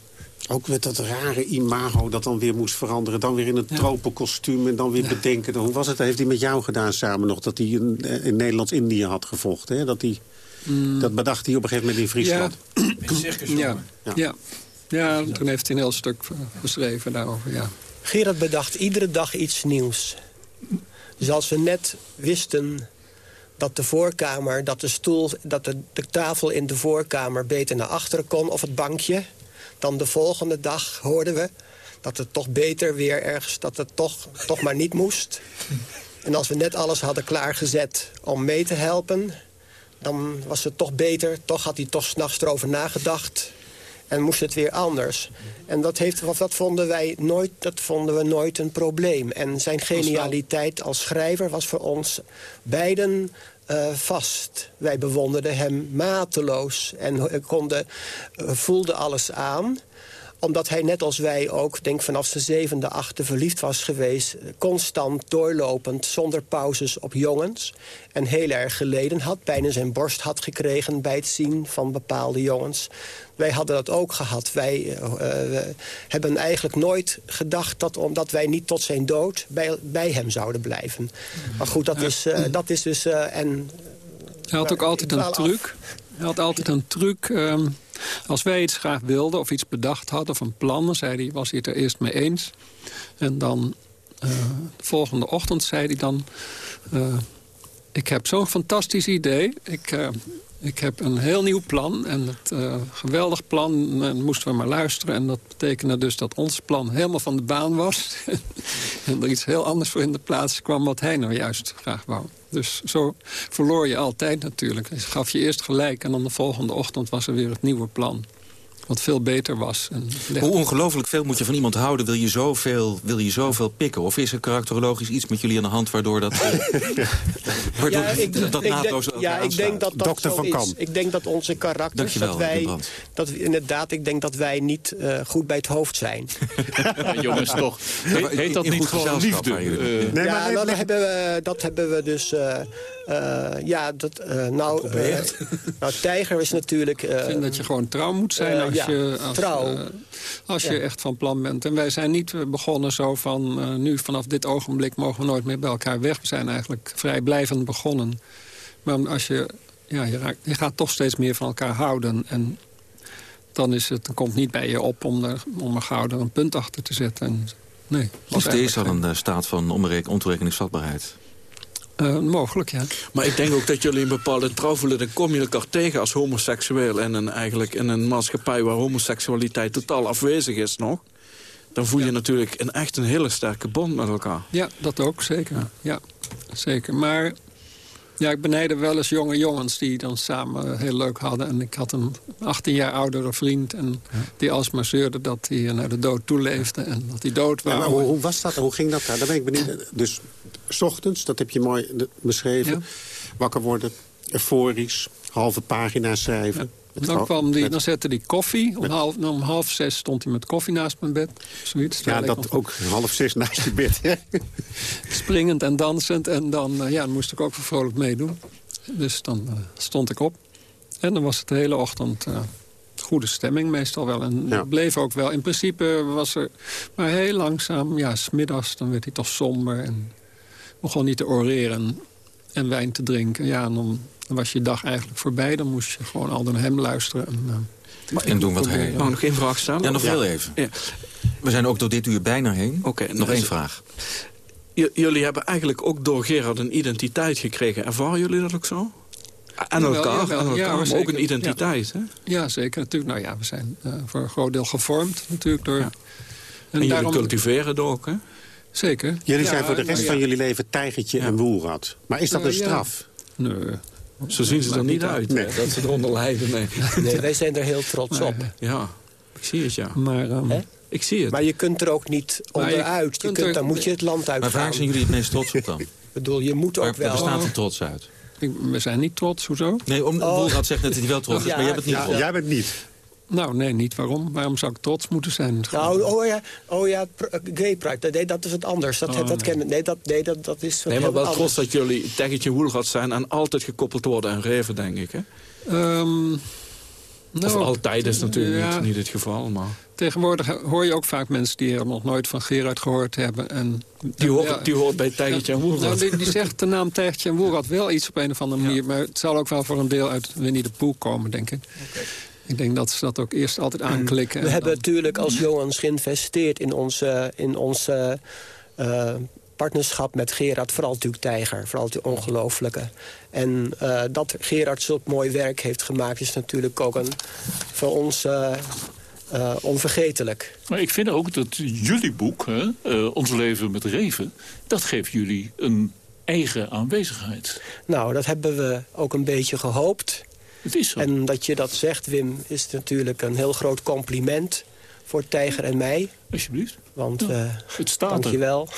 ook met dat rare imago dat dan weer moest veranderen. Dan weer in een tropenkostuum en dan weer bedenken. Hoe was het? Dat heeft hij met jou gedaan samen nog. Dat hij in, eh, in Nederlands-Indië had gevochten. Hè? Dat, hij, dat bedacht hij op een gegeven moment in Friesland. Ja, Ja. ja. ja, toen heeft hij een heel stuk beschreven daarover, ja. Gerard bedacht iedere dag iets nieuws. Dus als we net wisten dat de voorkamer, dat de stoel, dat de, de tafel in de voorkamer beter naar achteren kon of het bankje, dan de volgende dag hoorden we dat het toch beter weer ergens, dat het toch, toch maar niet moest. En als we net alles hadden klaargezet om mee te helpen, dan was het toch beter. Toch had hij toch s'nachts erover nagedacht. En moest het weer anders. En dat, heeft, dat, vonden wij nooit, dat vonden we nooit een probleem. En zijn genialiteit als schrijver was voor ons beiden eh, vast. Wij bewonderden hem mateloos en konden, eh, voelden alles aan omdat hij net als wij ook, denk vanaf zijn zevende, achte verliefd was geweest. Constant, doorlopend, zonder pauzes op jongens. En heel erg geleden had, pijn in zijn borst had gekregen... bij het zien van bepaalde jongens. Wij hadden dat ook gehad. Wij eh, eh, hebben eigenlijk nooit gedacht dat omdat wij niet tot zijn dood... bij, bij hem zouden blijven. Maar goed, dat, is, eh, dat is dus... en, Hij had ook altijd een af. truc. Hij had altijd een truc. ehm, als wij iets graag wilden of iets bedacht hadden of een plan... Zei hij, was hij het er eerst mee eens. En dan eh, de volgende ochtend zei hij dan... eh, ik heb zo'n fantastisch idee. Ik, eh, ik heb een heel nieuw plan. En het eh, geweldig plan eh, moesten we maar luisteren. En dat betekende dus dat ons plan helemaal van de baan was. en er iets heel anders voor in de plaats kwam... wat hij nou juist graag wou. Dus zo verloor je altijd natuurlijk. Hij gaf je eerst gelijk en dan de volgende ochtend was er weer het nieuwe plan. Wat veel beter was. Hoe ongelooflijk veel moet je van iemand houden? Wil je zoveel, wil je zoveel pikken? Of is er karakterologisch iets met jullie aan de hand... waardoor dat, eh, waardoor Ja, ik, dat ik naadloos ja, ik denk dat dat Dokter zo van is. Ik denk dat onze karakters, Dankjewel, dat wij, dat we, inderdaad, ik denk dat wij niet eh, goed bij het hoofd zijn. Ja, jongens, toch. He- heet dat in niet gewoon liefde? Eh, Nee, ja, maar nee, nee. dat, hebben we, dat hebben we dus... eh, eh, ja, dat, eh, nou, eh, nou, Tijger is natuurlijk... eh, Ik vind dat je gewoon trouw moet zijn als ja, je, als, trouw. als je echt van plan bent. En wij zijn niet begonnen zo van... eh, nu vanaf dit ogenblik mogen we nooit meer bij elkaar weg. We zijn eigenlijk vrijblijvend begonnen. Maar als je, ja, je, raakt, je gaat toch steeds meer van elkaar houden. En dan, is het, dan komt het niet bij je op om er, om er gauw er een punt achter te zetten. En, nee, is al een uh, staat van ontoerekeningsvatbaarheid. Uh, mogelijk, ja. Maar ik denk ook dat jullie een bepaalde trouw voelen. Dan kom je elkaar tegen als homoseksueel. En een, eigenlijk in een maatschappij waar homoseksualiteit totaal afwezig is nog. Dan voel je ja. natuurlijk een, echt een hele sterke band met elkaar. Ja, dat ook, zeker. Ja, ja zeker. Maar ja, ik benijde wel eens jonge jongens die dan samen heel leuk hadden. En ik had een 18 jaar oudere vriend. En ja. die alsmaar zeurde dat hij naar de dood toeleefde. En dat hij dood was. Ja, hoe, hoe, was dat? Hoe ging dat daar? Dan ben ik benieuwd. Dus s ochtends, dat heb je mooi beschreven. Ja. Wakker worden, euforisch, halve pagina schrijven. Dan, kwam die, dan zette hij koffie. Om half, om half zes stond hij met koffie naast mijn bed. Zoiets. Ja, dat ook half zes naast je bed. Springend en dansend. En dan, uh, ja, dan moest ik ook voor vrolijk meedoen. Dus dan uh, stond ik op. En dan was het de hele ochtend uh, goede stemming meestal wel. En ja. bleef ook wel. In principe was er... Maar heel langzaam, ja, smiddags, dan werd hij toch somber. En begon niet te oreren en wijn te drinken. Ja, en dan dan was je dag eigenlijk voorbij. Dan moest je gewoon al naar hem luisteren. En, uh, maar en doen wat hij... Mag nog één vraag stellen? Ja, nog heel even. Ja. We zijn ook door dit uur bijna heen. Oké. Okay, nog één vraag. jullie hebben eigenlijk ook door Gerard een identiteit gekregen. Ervaren jullie dat ook zo? En elkaar, jawel, jawel. en elkaar ja, maar zeker, ook een identiteit, ja. hè? Ja, zeker. Natuurlijk. Nou ja, we zijn uh, voor een groot deel gevormd natuurlijk door... Ja. En, en jullie cultiveren het ook, hè? Zeker. Jullie zijn voor de rest van jullie leven tijgertje en woelrad. Maar is dat een straf? Nee. Zo zien ze er niet uit, nee. dat ze eronder lijden. Nee. nee, wij zijn er heel trots op. Ja, ik zie het, ja. Maar, um, ik zie het. Maar je kunt er ook niet onderuit. Je je kunt, er, dan moet je het land uit Maar waar zijn jullie het meest trots op dan? Ik bedoel, je moet ook wel... Waar bestaat er trots uit? Ik, we zijn niet trots, hoezo? Nee, om, oh. Zegt net dat hij wel trots is, ja, maar jij bent niet ja, trots. Jij bent niet. Nou, nee, niet waarom. Waarom zou ik trots moeten zijn? Nou, oh ja, oh ja gay pride, nee, dat is het anders. Dat, oh, dat, nee. nee, dat, nee, dat, dat is Nee, maar wel trots dat jullie teggetje woelgat zijn... en altijd gekoppeld worden aan reven, denk ik, hè? Um, nou, of altijd is natuurlijk ja, niet, niet het geval, maar... Tegenwoordig hoor je ook vaak mensen die er nog nooit van Gerard gehoord hebben. En, die, hoort, ja, die hoort bij Tijgertje en Woelrad. Nou, die, die, zegt de naam Tijgertje en Woelrad wel iets op een of andere manier. Ja. Maar het zal ook wel voor een deel uit Winnie de Pooh komen, denk ik. Okay. Ik denk dat ze dat ook eerst altijd aanklikken. We hebben natuurlijk als Johans geïnvesteerd in onze, in onze uh, partnerschap met Gerard. Vooral natuurlijk Tijger, vooral die ongelooflijke. En uh, dat Gerard zulk mooi werk heeft gemaakt... is natuurlijk ook een, voor ons... Uh, uh, onvergetelijk. Maar ik vind ook dat jullie boek, hè, uh, Ons leven met Reven... dat geeft jullie een eigen aanwezigheid. Nou, dat hebben we ook een beetje gehoopt. Het is zo. En dat je dat zegt, Wim, is natuurlijk een heel groot compliment... voor Tijger en mij. Alsjeblieft. Want, ja, uh, het staat dankjewel.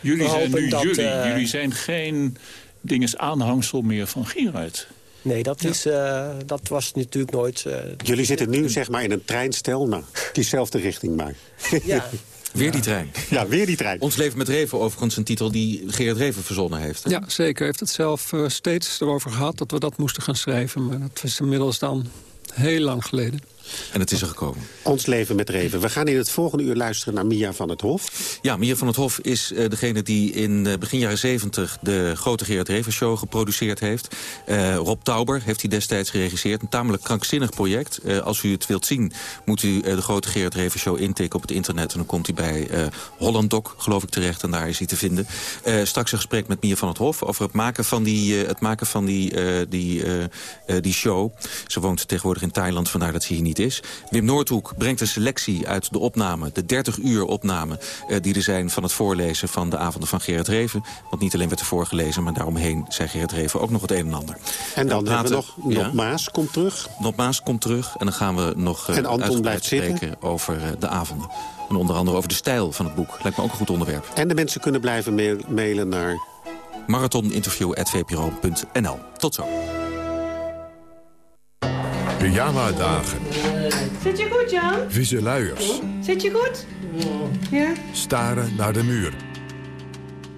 Jullie zijn nu dat, jullie. Uh, jullie zijn geen dinges aanhangsel meer van Gerard. Nee, dat, is, uh, dat was natuurlijk nooit... Uh, Jullie zitten nu zeg maar in een treinstel, nou, diezelfde richting maar. Ja. Weer die trein. Ja, weer die trein. Ons leven met Reven, overigens een titel die Gerard Reven verzonnen heeft. Hè? Ja, zeker. Hij heeft het zelf uh, steeds erover gehad dat we dat moesten gaan schrijven. Maar dat is inmiddels dan heel lang geleden. En het is er gekomen. Ons leven met Reven. We gaan in het volgende uur luisteren naar Mia van het Hof. Ja, Mia van het Hof is uh, degene die in uh, begin jaren 70 de grote Gerard Reven show geproduceerd heeft. Uh, Rob Tauber heeft hij destijds geregisseerd. Een tamelijk krankzinnig project. als u het wilt zien, moet u de grote Gerard Reven show intikken op het internet. En dan komt hij bij Holland Doc, geloof ik, terecht. En daar is hij te vinden. straks een gesprek met Mia van het Hof over het maken van die, het maken van die, die, die show. Ze woont tegenwoordig in Thailand, vandaar dat ze hier niet is. Wim Noordhoek brengt een selectie uit de opname, de 30 uur opname... Uh, die er zijn van het voorlezen van de avonden van Gerard Reven. Want niet alleen werd er voorgelezen, maar daaromheen zei Gerard Reven ook nog het een en ander. En dan hebben we nog, Nop Maas komt terug. Nop Maas komt terug en dan gaan we nog uh, en Anton blijft spreken zitten. over uh, de avonden. En onder andere over de stijl van het boek. Lijkt me ook een goed onderwerp. En de mensen kunnen blijven mail mailen naar... marathoninterview.vpro.nl. Tot zo. Pyjama-dagen. Zit je goed, Jan? Vieze luiers. Zit je goed? Ja. Staren naar de muur.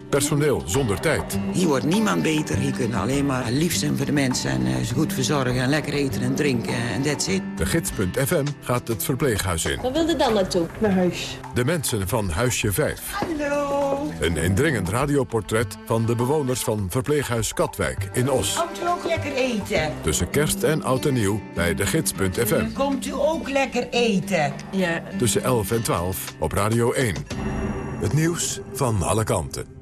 Personeel zonder tijd. Hier wordt niemand beter. Hier kunnen alleen maar lief zijn voor de mensen... en uh, ze goed verzorgen en lekker eten en drinken en that's it. De gids.fm gaat het verpleeghuis in. Waar wilde dan naartoe? Naar huis. De mensen van Huisje 5. Hallo. Een indringend radioportret van de bewoners van verpleeghuis Katwijk in Os. Komt u ook lekker eten? Tussen kerst en oud en nieuw bij de gids.fm. Komt u ook lekker eten? Ja. Tussen 11 en 12 op Radio 1. Het nieuws van alle kanten.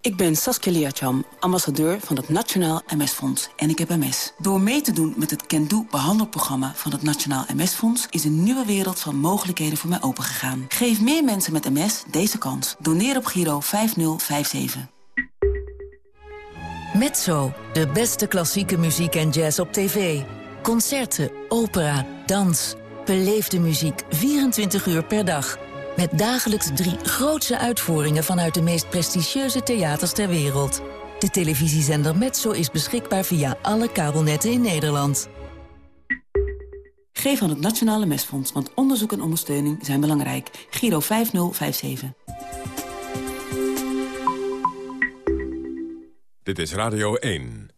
Ik ben Saskia Liacham, ambassadeur van het Nationaal MS-fonds en ik heb MS. Door mee te doen met het Can behandelprogramma van het Nationaal MS-fonds... is een nieuwe wereld van mogelijkheden voor mij opengegaan. Geef meer mensen met MS deze kans. Doneer op Giro 5057. Mezzo, de beste klassieke muziek en jazz op tv. Concerten, opera, dans. Beleefde muziek 24 uur per dag. Met dagelijks drie grootse uitvoeringen vanuit de meest prestigieuze theaters ter wereld. De televisiezender Metso is beschikbaar via alle kabelnetten in Nederland. Geef aan het Nationale Mesfonds, want onderzoek en ondersteuning zijn belangrijk. Giro 5057. Dit is Radio 1.